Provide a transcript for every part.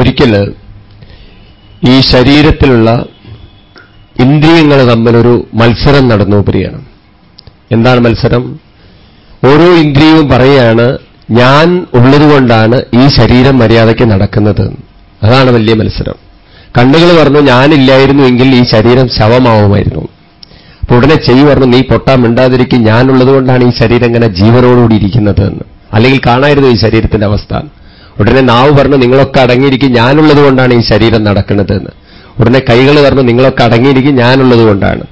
ഒരിക്കൽ ഈ ശരീരത്തിലുള്ള ഇന്ദ്രിയങ്ങൾ തമ്മിലൊരു മത്സരം നടന്നു പ്രിയാണ് എന്താണ് മത്സരം? ഓരോ ഇന്ദ്രിയവും പറയുകയാണ് ഞാൻ ഉള്ളതുകൊണ്ടാണ് ഈ ശരീരം മര്യാദയ്ക്ക് നടക്കുന്നത്. അതാണ് വലിയ മത്സരം. കണ്ണുകൾ പറഞ്ഞു ഞാനില്ലായിരുന്നുവെങ്കിൽ ഈ ശരീരം ശവമാവുമായിരുന്നു. അപ്പൊ ഉടനെ ചെയ് പറഞ്ഞു നീ പൊട്ടാൻ മിണ്ടാതിരിക്കും ഞാനുള്ളതുകൊണ്ടാണ് ഈ ശരീരം ഇങ്ങനെ ജീവനോടുകൂടി ഇരിക്കുന്നത് എന്ന്. അല്ലെങ്കിൽ കാണായിരുന്നു ഈ ശരീരത്തിന്റെ അവസ്ഥ ഉടനെ നാവ് പറഞ്ഞു നിങ്ങളൊക്കെ അടങ്ങിയിരിക്കും ഞാനുള്ളത് കൊണ്ടാണ് ഈ ശരീരം നടക്കുന്നത് എന്ന് ഉടനെ കൈകൾ പറഞ്ഞു നിങ്ങളൊക്കെ അടങ്ങിയിരിക്കും ഞാനുള്ളത് കൊണ്ടാണ്.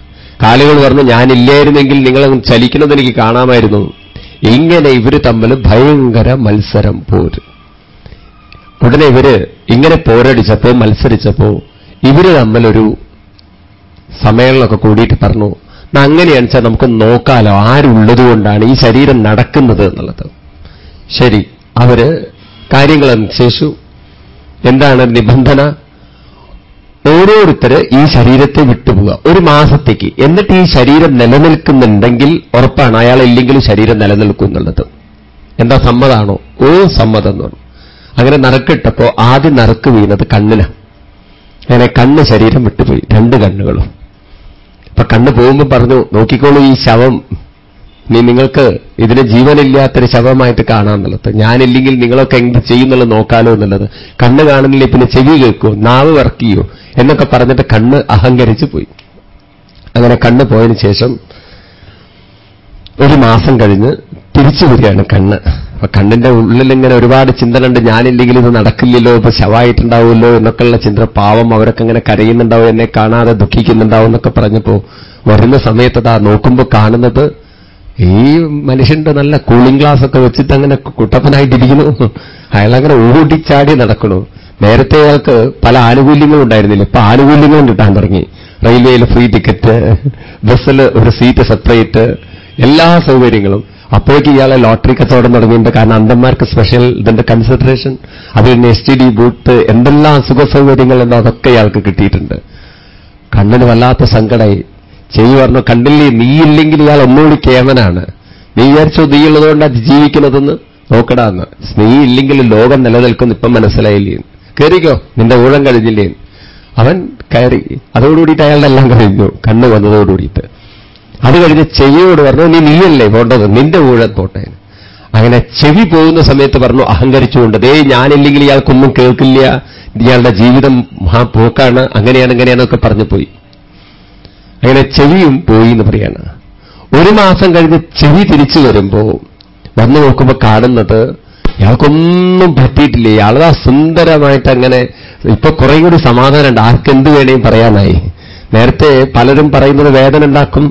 കാലുകൾ പറഞ്ഞു ഞാനില്ലായിരുന്നെങ്കിൽ നിങ്ങൾ ചലിക്കുന്നത് എനിക്ക് കാണാമായിരുന്നു. ഇങ്ങനെ ഇവർ തമ്മിൽ ഭയങ്കര മത്സരം പോര്. ഉടനെ ഇവർ ഇങ്ങനെ പോരടിച്ചപ്പോ മത്സരിച്ചപ്പോ ഇവർ തമ്മിലൊരു സമ്മേളനമൊക്കെ കൂടിയിട്ട് പറഞ്ഞു അങ്ങനെയാണ് വെച്ചാൽ നമുക്ക് നോക്കാലോ ആരുള്ളത് കൊണ്ടാണ് ഈ ശരീരം നടക്കുന്നത് എന്നുള്ളത്. ശരി അവർ കാര്യങ്ങൾ അനുസരിച്ചു എന്താണ് നിബന്ധന? ഓരോരുത്തര് ഈ ശരീരത്തെ വിട്ടുപോവുക. ഒരു മാസത്തേക്ക്. എന്നിട്ട് ഈ ശരീരം നിലനിൽക്കുന്നുണ്ടെങ്കിൽ ഉറപ്പാണ് അയാൾ ഇല്ലെങ്കിലും ശരീരം നിലനിൽക്കും എന്നുള്ളത്. എന്താ സമ്മതാണോ? ഓ സമ്മതം എന്ന് പറഞ്ഞു. അങ്ങനെ നറുക്കിട്ടപ്പോ ആദ്യം നറുക്ക് വീണത് കണ്ണിനാണ് അങ്ങനെ കണ്ണ് ശരീരം വിട്ടുപോയി. രണ്ട് കണ്ണുകളും. അപ്പൊ കണ്ണ് പോകുമ്പോൾ പറഞ്ഞു നോക്കിക്കോളൂ ഈ ശവം. നീ നിങ്ങൾക്ക് ഇതിന് ജീവനില്ലാത്തൊരു ശവമായിട്ട് കാണാമെന്നുള്ളത്. ഞാനില്ലെങ്കിൽ നിങ്ങളൊക്കെ എന്ത് ചെയ്യുന്നുള്ളത് നോക്കാലോ എന്നുള്ളത്. കണ്ണ് കാണുന്നില്ലേ പിന്നെ ചെവി കേൾക്കുമോ നാവ് വർക്കിയോ എന്നൊക്കെ പറഞ്ഞിട്ട് കണ്ണ് അഹങ്കരിച്ചു പോയി. അങ്ങനെ കണ്ണ് പോയതിന് ശേഷം ഒരു മാസം കഴിഞ്ഞ് തിരിച്ചു വരികയാണ് കണ്ണ്. അപ്പൊ കണ്ണിന്റെ ഉള്ളിൽ ഇങ്ങനെ ഒരുപാട് ചിന്തനുണ്ട് ഞാനില്ലെങ്കിൽ ഇത് നടക്കില്ലല്ലോ ഇപ്പൊ ശവായിട്ടുണ്ടാവുമല്ലോ എന്നൊക്കെയുള്ള ചിന്ത പാവം അവരൊക്കെ ഇങ്ങനെ കരയുന്നുണ്ടാവും എന്നെ കാണാതെ ദുഃഖിക്കുന്നുണ്ടാവും എന്നൊക്കെ പറഞ്ഞപ്പോ വരുന്ന സമയത്ത് അതാ നോക്കുമ്പോൾ കാണുന്നത് ഈ മനുഷ്യന്റെ നല്ല കൂളിംഗ് ഗ്ലാസ് ഒക്കെ വെച്ചിട്ട് അങ്ങനെ കുട്ടപ്പനായിട്ടിരിക്കുന്നു. അയാളങ്ങനെ ഓടിച്ചാടി നടക്കണു. നേരത്തെ അയാൾക്ക് പല ആനുകൂല്യങ്ങളും ഉണ്ടായിരുന്നില്ല. ഇപ്പൊ ആനുകൂല്യങ്ങളും കിട്ടാൻ തുടങ്ങി. റെയിൽവേയിൽ ഫ്രീ ടിക്കറ്റ് ബസ്സിൽ ഒരു സീറ്റ് സെപ്പറേറ്റ് എല്ലാ സൗകര്യങ്ങളും. അപ്പോഴേക്ക് ഇയാളെ ലോട്ടറി കച്ചവടം തുടങ്ങിയിട്ടുണ്ട് കാരണം അന്തന്മാർക്ക് സ്പെഷ്യൽ ഇതിന്റെ കൺസിഡറേഷൻ അത് പിന്നെ എസ് ടി ഡി ബൂത്ത് എന്തെല്ലാം സുഖ സൗകര്യങ്ങളുണ്ടോ അതൊക്കെ ഇയാൾക്ക് കിട്ടിയിട്ടുണ്ട്. കണ്ണിന് വല്ലാത്ത സങ്കടമായി. ചെയ്തു പറഞ്ഞു കണ്ടില്ലേ? നീയില്ലെങ്കിൽ ഇയാൾ ഒന്നുകൂടി കേമനാണ്. നീ വിചാരിച്ചോ നീയുള്ളതുകൊണ്ടാണ് ജീവിക്കുന്നതെന്ന്? നോക്കടാന്ന് നീ ഇല്ലെങ്കിൽ ലോകം നിലനിൽക്കുന്നു ഇപ്പം മനസ്സിലായില്ലേ? കയറിക്കോ നിന്റെ ഊഴം കഴിഞ്ഞില്ലേ? അവൻ കയറി. അതോടുകൂടിയിട്ട് അയാളുടെ എല്ലാം കഴിഞ്ഞു. കണ്ണു വന്നതോടുകൂടിയിട്ട്. അത് കഴിഞ്ഞ് ചെവിയോട് പറഞ്ഞു നീ നീയല്ലേ പോണ്ടത്? നിന്റെ ഊഴം പോട്ടെ. അങ്ങനെ ചെവി പോകുന്ന സമയത്ത് പറഞ്ഞു അഹങ്കരിച്ചുകൊണ്ട് ദേ ഞാനില്ലെങ്കിൽ ഇയാൾക്കൊന്നും കേൾക്കില്ല. ഇയാളുടെ ജീവിതം മഹാപോക്കാണ് അങ്ങനെയാണ് ഇങ്ങനെയാണെന്നൊക്കെ പറഞ്ഞു പോയി. അങ്ങനെ ചെവിയും പോയി എന്ന് പറയാണ്. ഒരു മാസം കഴിഞ്ഞ് ചെവി തിരിച്ചു വരുമ്പോ വന്നു നോക്കുമ്പോൾ കാണുന്നത് ഇയാൾക്കൊന്നും പറ്റിയിട്ടില്ല. ഇയാളതാ സുന്ദരമായിട്ട് അങ്ങനെ ഇപ്പൊ കുറെ കൂടി സമാധാനമുണ്ട്. ആർക്കെന്ത് വേണേയും പറയാനായി. നേരത്തെ പലരും പറയുന്നത് വേദന ഉണ്ടാക്കും.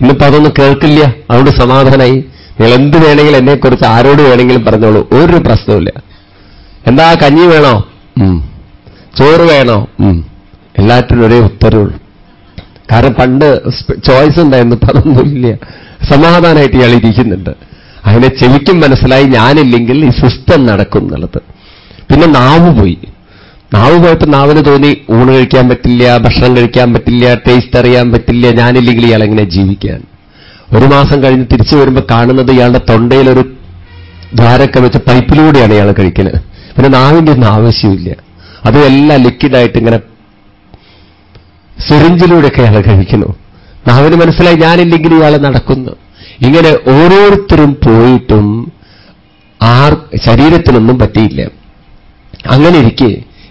ഇന്നിപ്പോ അതൊന്നും കേൾക്കില്ല. അതുകൊണ്ട് സമാധാനമായി നിങ്ങൾ എന്ത് വേണമെങ്കിലും എന്നെക്കുറിച്ച് ആരോട് വേണമെങ്കിലും പറഞ്ഞോളൂ. ഒരു പ്രശ്നവുമില്ല. എന്താ കഞ്ഞി വേണോ? ചോറ് വേണോ? എല്ലാറ്റിനും ഒരേ ഉത്തരവുള്ളൂ. കാരണം പണ്ട് ചോയ്സ് ഉണ്ടായിരുന്നു അതൊന്നുമില്ല സമാധാനമായിട്ട് ഇയാൾ ഇരിക്കുന്നുണ്ട്. അതിനെ ചെവിക്കും മനസ്സിലായി ഞാനില്ലെങ്കിൽ ഈ സിസ്റ്റം നടക്കും എന്നുള്ളത്. പിന്നെ നാവ് പോയി. നാവ് പോയപ്പോൾ നാവിന് തോന്നി ഊണ് കഴിക്കാൻ പറ്റില്ല ഭക്ഷണം കഴിക്കാൻ പറ്റില്ല ടേസ്റ്റ് അറിയാൻ പറ്റില്ല ഞാനില്ലെങ്കിൽ ഇയാൾ എങ്ങനെ ജീവിക്കാൻ? ഒരു മാസം കഴിഞ്ഞ് തിരിച്ചു വരുമ്പോൾ കാണുന്നത് ഇയാളുടെ തൊണ്ടയിലൊരു ദ്വാരൊക്കെ വെച്ച് പൈപ്പിലൂടെയാണ് ഇയാൾ കഴിക്കുന്നത് പിന്നെ നാവിന്റെ ഒന്നും ആവശ്യമില്ല. അതും എല്ലാം ലിക്വിഡായിട്ട് ഇങ്ങനെ സിറിഞ്ചിലൂടെയൊക്കെ അയാൾ കഴിക്കുന്നു നാവിന് മനസ്സിലായി ഞാനില്ലെങ്കിൽ ഇയാൾ നടക്കുന്നു. ഇങ്ങനെ ഓരോരുത്തരും പോയിട്ടും ആർ ശരീരത്തിനൊന്നും പറ്റിയില്ല. അങ്ങനെ ഇരിക്കെ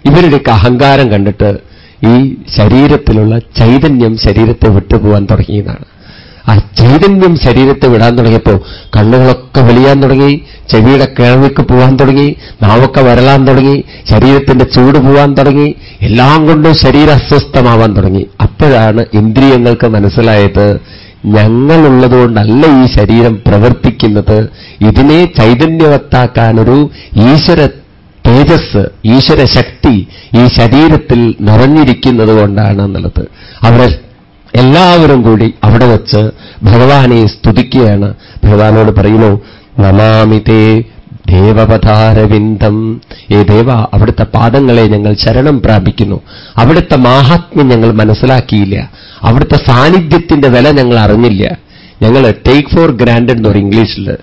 ഇവരുടെയൊക്കെ അഹങ്കാരം കണ്ടിട്ട് ഈ ശരീരത്തിലുള്ള ചൈതന്യം ശരീരത്തെ വിട്ടുപോകാൻ തുടങ്ങിയതാണ്. ആ ചൈതന്യം ശരീരത്തെ വിടാൻ തുടങ്ങിയപ്പോൾ കണ്ണുകളൊക്കെ വലിയാൻ തുടങ്ങി ചെവിയുടെ കിഴവിക്ക് പോകാൻ തുടങ്ങി നാവൊക്കെ വരളാൻ തുടങ്ങി ശരീരത്തിന്റെ ചൂട് പോകാൻ തുടങ്ങി എല്ലാം കൊണ്ടും ശരീരം അസ്വസ്ഥമാവാൻ തുടങ്ങി. അപ്പോഴാണ് ഇന്ദ്രിയങ്ങൾക്ക് മനസ്സിലായത് ഞങ്ങളുള്ളതുകൊണ്ടല്ല ഈ ശരീരം പ്രവർത്തിക്കുന്നത്. ഇതിനെ ചൈതന്യവത്താക്കാനൊരു ഈശ്വര തേജസ് ഈശ്വര ശക്തി ഈ ശരീരത്തിൽ നിറഞ്ഞിരിക്കുന്നത് കൊണ്ടാണ് എന്നുള്ളത് അവരെ എല്ലാവരും കൂടി അവിടെ വച്ച് ഭഗവാനെ സ്തുതിക്കുകയാണ്. ഭഗവാനോട് പറയുന്നു നമാമിതേ ദേവപഥാരവിന്ദം ഏ ദേവ അവിടുത്തെ പാദങ്ങളെ ഞങ്ങൾ ശരണം പ്രാപിക്കുന്നു. അവിടുത്തെ മാഹാത്മ്യം ഞങ്ങൾ മനസ്സിലാക്കിയില്ല. അവിടുത്തെ സാന്നിധ്യത്തിന്റെ വില ഞങ്ങൾ അറിഞ്ഞില്ല. ഞങ്ങൾ ടേക്ക് ഫോർ ഗ്രാൻഡഡ് എന്ന് പറയും ഇംഗ്ലീഷിൽ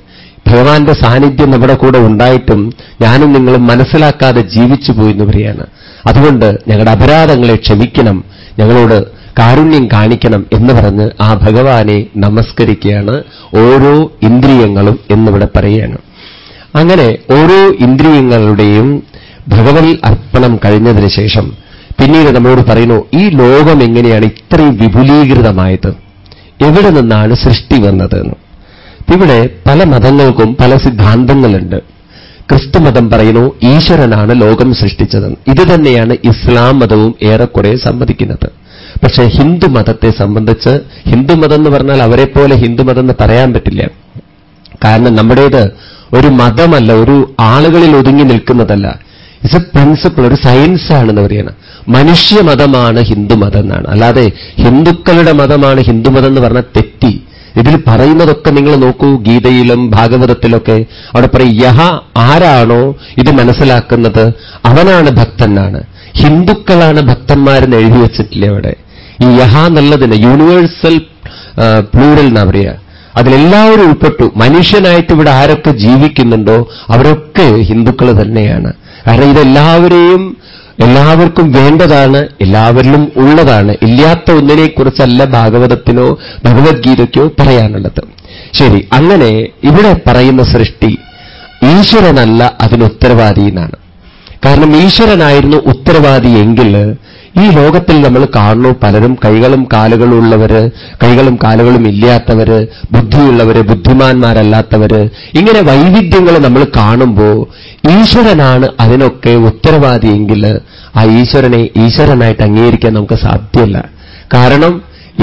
ഭഗവാന്റെ സാന്നിധ്യം നമ്മുടെ കൂടെ ഉണ്ടായിട്ടും ഞാനും നിങ്ങളും മനസ്സിലാക്കാതെ ജീവിച്ചു പോയി എന്ന് പറയാണ്. അതുകൊണ്ട് ഞങ്ങളുടെ അപരാധങ്ങളെ ക്ഷമിക്കണം. ഞങ്ങളോട് കാരുണ്യം കാണിക്കണം എന്ന് പറഞ്ഞ് ആ ഭഗവാനെ നമസ്കരിക്കുകയാണ്. ഓരോ ഇന്ദ്രിയങ്ങളും എന്നിവിടെ പറയുകയാണ്. അങ്ങനെ ഓരോ ഇന്ദ്രിയങ്ങളുടെയും ഭഗവത് അർപ്പണം കഴിഞ്ഞതിന് ശേഷം പിന്നീട് നമ്മോട് പറയുന്നു ഈ ലോകം എങ്ങനെയാണ് ഇത്രയും വിപുലീകൃതമായത്? എവിടെ നിന്നാണ് സൃഷ്ടി വന്നതെന്ന് ഇവിടെ പല മതങ്ങൾക്കും പല സിദ്ധാന്തങ്ങളുണ്ട്. ക്രിസ്തുമതം പറയുന്നു ഈശ്വരനാണ് ലോകം സൃഷ്ടിച്ചതെന്ന് ഇത് തന്നെയാണ് ഇസ്ലാം മതവും ഏറെക്കുറെ സമ്മതിക്കുന്നത് പക്ഷേ ഹിന്ദു മതത്തെ സംബന്ധിച്ച് ഹിന്ദുമതം എന്ന് പറഞ്ഞാൽ അവരെപ്പോലെ ഹിന്ദുമതം എന്ന് പറയാൻ പറ്റില്ല. കാരണം നമ്മുടേത് ഒരു മതമല്ല ഒരു ആളുകളിൽ ഒതുങ്ങി നിൽക്കുന്നതല്ല. ഇറ്റ്സ് എ പ്രിൻസിപ്പിൾ ഒരു സയൻസ് ആണെന്ന് മനുഷ്യ മതമാണ് ഹിന്ദുമതം എന്നാണ്. അല്ലാതെ ഹിന്ദുക്കളുടെ മതമാണ് ഹിന്ദുമതം എന്ന് പറഞ്ഞാൽ തെറ്റി. ഇതിൽ പറയുന്നതൊക്കെ നിങ്ങൾ നോക്കൂ ഗീതയിലും ഭാഗവതത്തിലൊക്കെ. അവിടെ പറയും യഹ ആരാണോ ഇത് മനസ്സിലാക്കുന്നത്? അവനാണ് ഭക്തനാണ്. ഹിന്ദുക്കളാണ് ഭക്തന്മാരെന്ന് എഴുതി വെച്ചിട്ടില്ലേ അവിടെ? ഈ യഹ എന്നുള്ളതിന് യൂണിവേഴ്സൽ പ്ലൂറൽ എന്നാ പറയുക. അതിലെല്ലാവരും ഉൾപ്പെട്ടു. മനുഷ്യനായിട്ട് ഇവിടെ ആരൊക്കെ ജീവിക്കുന്നുണ്ടോ അവരൊക്കെ ഹിന്ദുക്കൾ തന്നെയാണ്. കാരണം ഇതെല്ലാവരെയും എല്ലാവർക്കും വേണ്ടതാണ് എല്ലാവരിലും ഉള്ളതാണ്. ഇല്ലാത്ത ഒന്നിനെക്കുറിച്ചല്ല ഭാഗവതത്തിനോ ഭഗവത്ഗീതയ്ക്കോ പറയാനുള്ളത്. ശരി അങ്ങനെ ഇവിടെ പറയുന്ന സൃഷ്ടി ഈശ്വരനല്ല അതിന് ഉത്തരവാദി എന്നാണ്. കാരണം ഈശ്വരനായിരുന്നു ഉത്തരവാദി എങ്കിൽ ഈ ലോകത്തിൽ നമ്മൾ കാണുന്നു പലരും കൈകളും കാലുകളും ഉള്ളവര് കൈകളും കാലുകളും ഇല്ലാത്തവര് ബുദ്ധിയുള്ളവര് ബുദ്ധിമാന്മാരല്ലാത്തവര്. ഇങ്ങനെ വൈവിധ്യങ്ങൾ നമ്മൾ കാണുമ്പോൾ ഈശ്വരനാണ് അതിനൊക്കെ ഉത്തരവാദിയെങ്കിൽ ആ ഈശ്വരനെ ഈശ്വരനായിട്ട് അംഗീകരിക്കാൻ നമുക്ക് സാധ്യമല്ല. കാരണം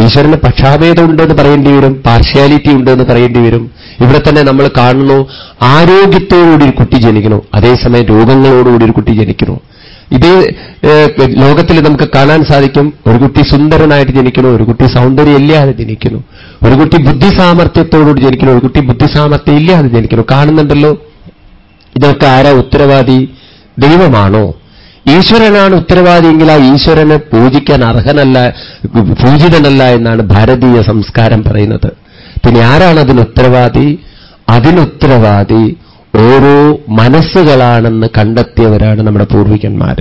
ഈശ്വരന് പക്ഷാഭേദം ഉണ്ടെന്ന് പറയേണ്ടി വരും പാർഷ്യാലിറ്റി ഉണ്ടെന്ന് പറയേണ്ടി വരും. ഇവിടെ തന്നെ നമ്മൾ കാണുന്നു ആരോഗ്യത്തോടുകൂടി ഒരു കുട്ടി ജനിക്കുന്നു. അതേസമയം രോഗങ്ങളോടുകൂടി ഒരു കുട്ടി ജനിക്കുന്നു. ഇതേ ലോകത്തിൽ നമുക്ക് കാണാൻ സാധിക്കും. ഒരു കുട്ടി സുന്ദരനായിട്ട് ജനിക്കുന്നു ഒരു കുട്ടി സൗന്ദര്യം ഇല്ലാതെ ജനിക്കുന്നു. ഒരു കുട്ടി ബുദ്ധിസാമർത്ഥ്യത്തോടുകൂടി ജനിക്കുന്നു ഒരു കുട്ടി ബുദ്ധിസാമർത്ഥ്യം ഇല്ലാതെ ജനിക്കുന്നു. കാണുന്നുണ്ടല്ലോ? ഇതൊക്കെ ആരാ ഉത്തരവാദി? ദൈവമാണോ? ഈശ്വരനാണ് ഉത്തരവാദിയെങ്കിൽ ആ ഈശ്വരനെ പൂജിക്കാൻ അർഹനല്ല പൂജിതനല്ല എന്നാണ് ഭാരതീയ സംസ്കാരം പറയുന്നത്. പിന്നെ ആരാണ് അതിന് ഉത്തരവാദി? അതിനുത്തരവാദി ഓരോ മനസ്സുകളാണെന്ന് കണ്ടെത്തിയവരാണ് നമ്മുടെ പൂർവികന്മാർ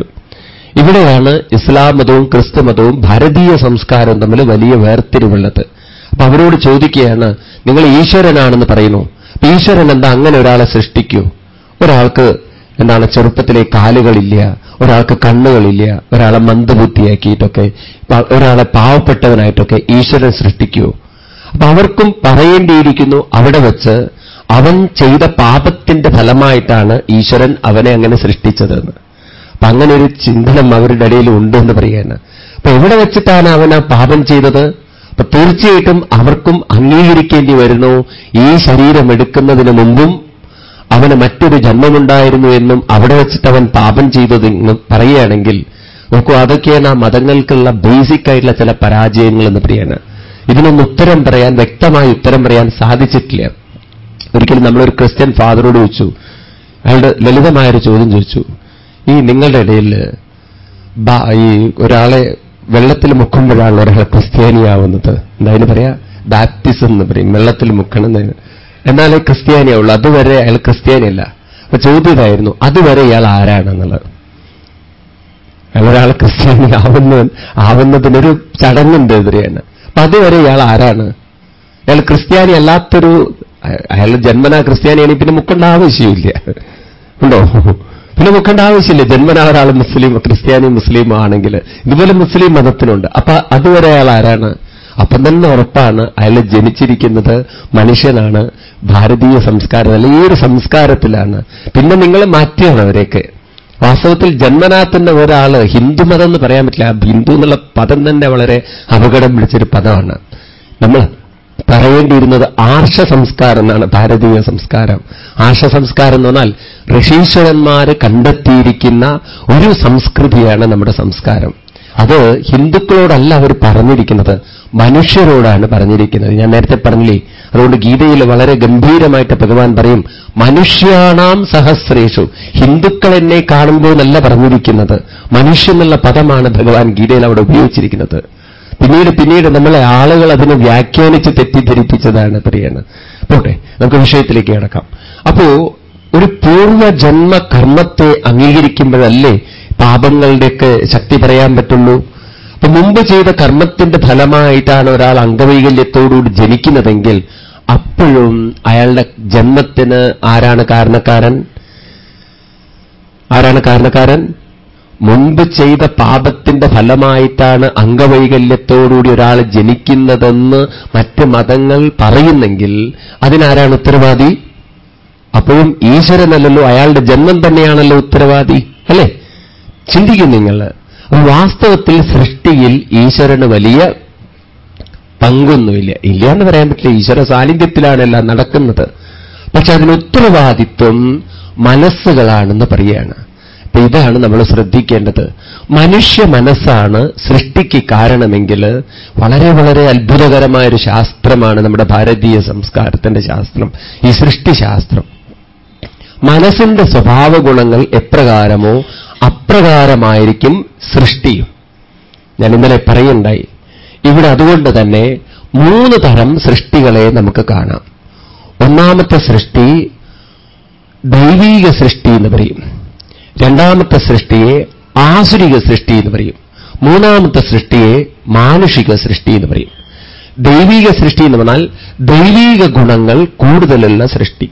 ഇവിടെയാണ് ഇസ്ലാം മതവും ക്രിസ്തു മതവും ഭാരതീയ സംസ്കാരം തമ്മിൽ വലിയ വേർതിരിവുള്ളത്. അപ്പൊ അവരോട് ചോദിക്കുകയാണ് നിങ്ങൾ ഈശ്വരനാണെന്ന് പറയുന്നു. അപ്പൊ ഈശ്വരൻ എന്താ അങ്ങനെ ഒരാളെ സൃഷ്ടിക്കൂ? ഒരാൾക്ക് എന്താണ് ചെറുപ്പത്തിലെ കാലുകളില്ല ഒരാൾക്ക് കണ്ണുകളില്ല ഒരാളെ മന്ദബുദ്ധിയാക്കിയിട്ടൊക്കെ ഒരാളെ പാവപ്പെട്ടവനായിട്ടൊക്കെ ഈശ്വരൻ സൃഷ്ടിക്കൂ? അപ്പൊ അവർക്കും പറയേണ്ടിയിരിക്കുന്നു അവിടെ വെച്ച് അവൻ ചെയ്ത പാപത്തിന്റെ ഫലമായിട്ടാണ് ഈശ്വരൻ അവനെ അങ്ങനെ സൃഷ്ടിച്ചതെന്ന്. അപ്പൊ അങ്ങനെ ഒരു ചിന്തനം അവരുടെ ഇടയിൽ ഉണ്ട് എന്ന് പറയുകയാണ്. അപ്പൊ എവിടെ വെച്ചിട്ടാണ് അവൻ ആ പാപം ചെയ്തത്? അപ്പൊ തീർച്ചയായിട്ടും അവർക്കും അംഗീകരിക്കേണ്ടി വരുന്നു. ഈ ശരീരം എടുക്കുന്നതിന് മുമ്പും അവന് മറ്റൊരു ജന്മമുണ്ടായിരുന്നു എന്നും അവിടെ വെച്ചിട്ട് അവൻ പാപം ചെയ്തത് ചെയ്തതെന്നും പറയുകയാണെങ്കിൽ നോക്കൂ അതൊക്കെയാണ് ആ മതങ്ങൾക്കുള്ള ബേസിക് ആയിട്ടുള്ള ചില പരാജയങ്ങൾ എന്ന് പറയാണ് ഇതിനൊന്ന് ഉത്തരം പറയാൻ വ്യക്തമായി ഉത്തരം പറയാൻ സാധിച്ചിട്ടില്ല. ഒരിക്കലും നമ്മളൊരു ക്രിസ്ത്യൻ ഫാദറോട് ചോദിച്ചു. അയാളുടെ ലളിതമായൊരു ചോദ്യം ചോദിച്ചു. ഈ നിങ്ങളുടെ ഇടയിൽ ഈ ഒരാളെ വെള്ളത്തിൽ മുക്കുമ്പോഴാണ് ഒരാളെ ക്രിസ്ത്യാനിയാവുന്നത്. എന്തായാലും പറയാ? ബാപ്റ്റിസം എന്ന് പറയും. വെള്ളത്തിൽ മുക്കണം എന്നാലേ ക്രിസ്ത്യാനിയാവുള്ളൂ. അതുവരെ അയാൾ ക്രിസ്ത്യാനിയല്ല. അപ്പൊ ചോദ്യം ഇതായിരുന്നു. അതുവരെ ഇയാൾ ആരാണെന്നുള്ളത്? അയാൾ ഒരാൾ ക്രിസ്ത്യാനി ആവുന്ന ആവുന്നതിനൊരു ചടങ്ങുണ്ട് എതിരെയാണ്. അപ്പൊ അതുവരെ ഇയാൾ ആരാണ്? അയാൾ ക്രിസ്ത്യാനി അല്ലാത്തൊരു അയാൾ ജന്മനാ ക്രിസ്ത്യാനിയാണ് പിന്നെ മുക്കേണ്ട ആവശ്യമില്ല. ഉണ്ടോ? പിന്നെ മുക്കേണ്ട ആവശ്യമില്ല. ജന്മനാ ഒരാൾ മുസ്ലിം ക്രിസ്ത്യാനി മുസ്ലിം ആണെങ്കിൽ ഇതുപോലെ മുസ്ലിം മതത്തിനുണ്ട്. അപ്പൊ അതുവരെ അയാൾ ആരാണ്? അപ്പം തന്നെ ഉറപ്പാണ് അയാൾ ജനിച്ചിരിക്കുന്നത് മനുഷ്യനാണ് ഭാരതീയ സംസ്കാരം ഈ ഒരു സംസ്കാരത്തിലാണ്. പിന്നെ നിങ്ങൾ മാറ്റിയാണ് അവരെയൊക്കെ. വാസ്തവത്തിൽ ജന്മനാ തന്നെ ഒരാൾ ഹിന്ദുമതം എന്ന് പറയാൻ പറ്റില്ല. ഹിന്ദു എന്നുള്ള പദം തന്നെ വളരെ അപകടം പിടിച്ചൊരു പദമാണ്. നമ്മൾ പറയേണ്ടിയിരുന്നത് ആർഷ സംസ്കാരം എന്നാണ് ഭാരതീയ സംസ്കാരം. ആർഷ സംസ്കാരം എന്ന് പറഞ്ഞാൽ ഋഷീശ്വരന്മാർ കണ്ടെത്തിയിരിക്കുന്ന ഒരു സംസ്കൃതിയാണ് നമ്മുടെ സംസ്കാരം. അത് ഹിന്ദുക്കളോടല്ല അവർ പറഞ്ഞിരിക്കുന്നത് മനുഷ്യരോടാണ് പറഞ്ഞിരിക്കുന്നത്. ഞാൻ നേരത്തെ പറഞ്ഞില്ലേ അതുകൊണ്ട് ഗീതയിൽ വളരെ ഗംഭീരമായിട്ട് ഭഗവാൻ പറയും മനുഷ്യാണാം സഹസ്രേഷു ഹിന്ദുക്കൾ എന്നെ കാണുമ്പോൾ നല്ല പറഞ്ഞിരിക്കുന്നത്. എന്നുള്ള പദമാണ് ഭഗവാൻ ഗീതയിൽ അവിടെ ഉപയോഗിച്ചിരിക്കുന്നത്. പിന്നീട് പിന്നീട് നമ്മളെ ആളുകൾ അതിനെ വ്യാഖ്യാനിച്ച് തെറ്റിദ്ധരിപ്പിച്ചതാണ് പ്രിയാണ് പോട്ടെ നമുക്ക് വിഷയത്തിലേക്ക് കിടക്കാം. അപ്പോ ഒരു പൂർവജന്മ കർമ്മത്തെ അംഗീകരിക്കുമ്പോഴല്ലേ പാപങ്ങളുടെയൊക്കെ ശക്തി പറയാൻ പറ്റുള്ളൂ? അപ്പൊ മുമ്പ് ചെയ്ത കർമ്മത്തിന്റെ ഫലമായിട്ടാണ് ഒരാൾ അംഗവൈകല്യത്തോടുകൂടി ജനിക്കുന്നതെങ്കിൽ അപ്പോഴും അയാളുടെ ജന്മത്തിന് ആരാണ് കാരണക്കാരൻ? ആരാണ് കാരണക്കാരൻ? മുൻപ് ചെയ്ത പാപത്തിന്റെ ഫലമായിട്ടാണ് അംഗവൈകല്യത്തോടുകൂടി ഒരാൾ ജനിക്കുന്നതെന്ന് മറ്റ് മതങ്ങൾ പറയുന്നെങ്കിൽ അതിനാരാണ് ഉത്തരവാദി? അപ്പോഴും ഈശ്വരനല്ലല്ലോ അയാളുടെ ജന്മം തന്നെയാണല്ലോ ഉത്തരവാദി അല്ലേ? ചിന്തിക്കും നിങ്ങൾ വാസ്തവത്തിൽ സൃഷ്ടിയിൽ ഈശ്വരന് വലിയ പങ്കൊന്നുമില്ല. ഇല്ല എന്ന് പറയാൻ പറ്റില്ല ഈശ്വര സാന്നിധ്യത്തിലാണ് എല്ലാം നടക്കുന്നത്. പക്ഷെ അതിന് ഉത്തരവാദിത്വം മനസ്സുകളാണെന്ന് പറയുകയാണ്. അപ്പൊ ഇതാണ് നമ്മൾ ശ്രദ്ധിക്കേണ്ടത്. മനുഷ്യ മനസ്സാണ് സൃഷ്ടിക്ക് കാരണമെങ്കിൽ വളരെ വളരെ അത്ഭുതകരമായ ഒരു ശാസ്ത്രമാണ് നമ്മുടെ ഭാരതീയ സംസ്കാരത്തിന്റെ ശാസ്ത്രം ഈ സൃഷ്ടിശാസ്ത്രം മനസ്സിന്റെ സ്വഭാവ ഗുണങ്ങൾ എപ്രകാരമോ അപ്രകാരമായിരിക്കും സൃഷ്ടിയും. ഞാൻ ഇന്നലെ പറയുണ്ടായി. ഇവിടെ അതുകൊണ്ട് തന്നെ മൂന്ന് തരം സൃഷ്ടികളെ നമുക്ക് കാണാം. ഒന്നാമത്തെ സൃഷ്ടി ദൈവീക സൃഷ്ടി എന്ന് പറയും. രണ്ടാമത്തെ സൃഷ്ടിയെ ആസുരിക സൃഷ്ടി എന്ന് പറയും. മൂന്നാമത്തെ സൃഷ്ടിയെ മാനുഷിക സൃഷ്ടി എന്ന് പറയും. ദൈവീക സൃഷ്ടി എന്ന് പറഞ്ഞാൽ ദൈവീക ഗുണങ്ങൾ കൂടുതലുള്ള സൃഷ്ടി.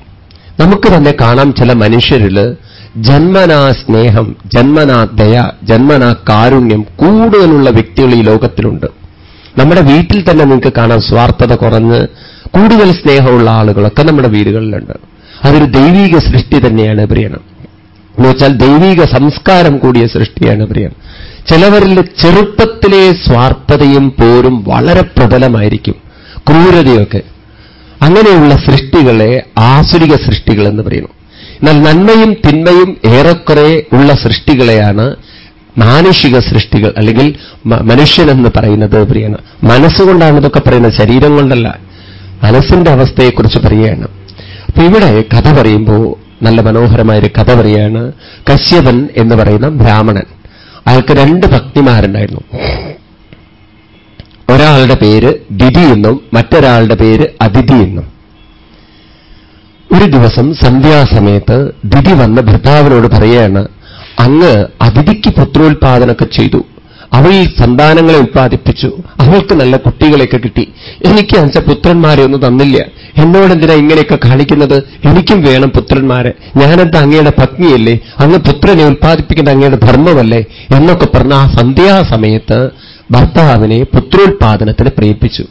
നമുക്ക് തന്നെ കാണാം ചില മനുഷ്യരിൽ ജന്മനാ സ്നേഹം ജന്മനാ ദയ ജന്മനാ കാരുണ്യം കൂടുതലുള്ള വ്യക്തികൾ ഈ ലോകത്തിലുണ്ട്. നമ്മുടെ വീട്ടിൽ തന്നെ നിങ്ങൾക്ക് കാണാം സ്വാർത്ഥത കുറഞ്ഞ് കൂടുതൽ സ്നേഹമുള്ള ആളുകളൊക്കെ നമ്മുടെ വീടുകളിലുണ്ട്. അതൊരു ദൈവീക സൃഷ്ടി തന്നെയാണ് പ്രിയണം എന്നുവെച്ചാൽ ദൈവിക സംസ്കാരം കൂടിയ സൃഷ്ടിയാണ് പ്രിയം. ചിലവരിൽ ചെറുപ്പത്തിലെ സ്വാർത്ഥതയും പോരും വളരെ പ്രബലമായിരിക്കും. ക്രൂരതയൊക്കെ. അങ്ങനെയുള്ള സൃഷ്ടികളെ ആസുരിക സൃഷ്ടികൾ എന്ന് പറയുന്നു. എന്നാൽ നന്മയും തിന്മയും ഏറെക്കുറെ ഉള്ള സൃഷ്ടികളെയാണ് മാനുഷിക സൃഷ്ടികൾ അല്ലെങ്കിൽ മനുഷ്യനെന്ന് പറയുന്നത് പ്രിയാണ് മനസ്സുകൊണ്ടാണ് ഇതൊക്കെ പറയുന്നത് ശരീരം കൊണ്ടല്ല. മനസ്സിന്റെ അവസ്ഥയെക്കുറിച്ച് പറയുകയാണ്. അപ്പൊ ഇവിടെ കഥ പറയുമ്പോൾ നല്ല മനോഹരമായൊരു കഥ പറയാണ് കശ്യപൻ എന്ന് പറയുന്ന ബ്രാഹ്മണൻ. അയാൾക്ക് രണ്ട് ഭക്തിമാരുണ്ടായിരുന്നു. ഒരാളുടെ പേര് ദിതി എന്നും മറ്റൊരാളുടെ പേര് അതിഥി എന്നും. ഒരു ദിവസം സന്ധ്യാസമയത്ത് ദിതി വന്ന് ഭർത്താവിനോട് പറയുകയാണ് അങ്ങ് അതിഥിക്ക് പുത്രോത്പാദനമൊക്കെ ചെയ്തു. അവൾ സന്താനങ്ങളെ ഉൽപ്പാദിപ്പിച്ചു. അവൾക്ക് നല്ല കുട്ടികളെയൊക്കെ കിട്ടി. എനിക്ക് അഞ്ച പുത്രന്മാരെ ഒന്നും തന്നില്ല. എന്നോടെന്തിനാ ഇങ്ങനെയൊക്കെ കാണിക്കുന്നത്? എനിക്കും വേണം പുത്രന്മാരെ. ഞാനെന്താ അങ്ങയുടെ പത്നിയല്ലേ? അങ്ങ് പുത്രനെ ഉൽപ്പാദിപ്പിക്കേണ്ട അങ്ങയുടെ ധർമ്മമല്ലേ? എന്നൊക്കെ പറഞ്ഞ ആ സന്ധ്യാസമയത്ത് ഭർത്താവിനെ പുത്രോത്പാദനത്തിന് പ്രേരിപ്പിച്ചു.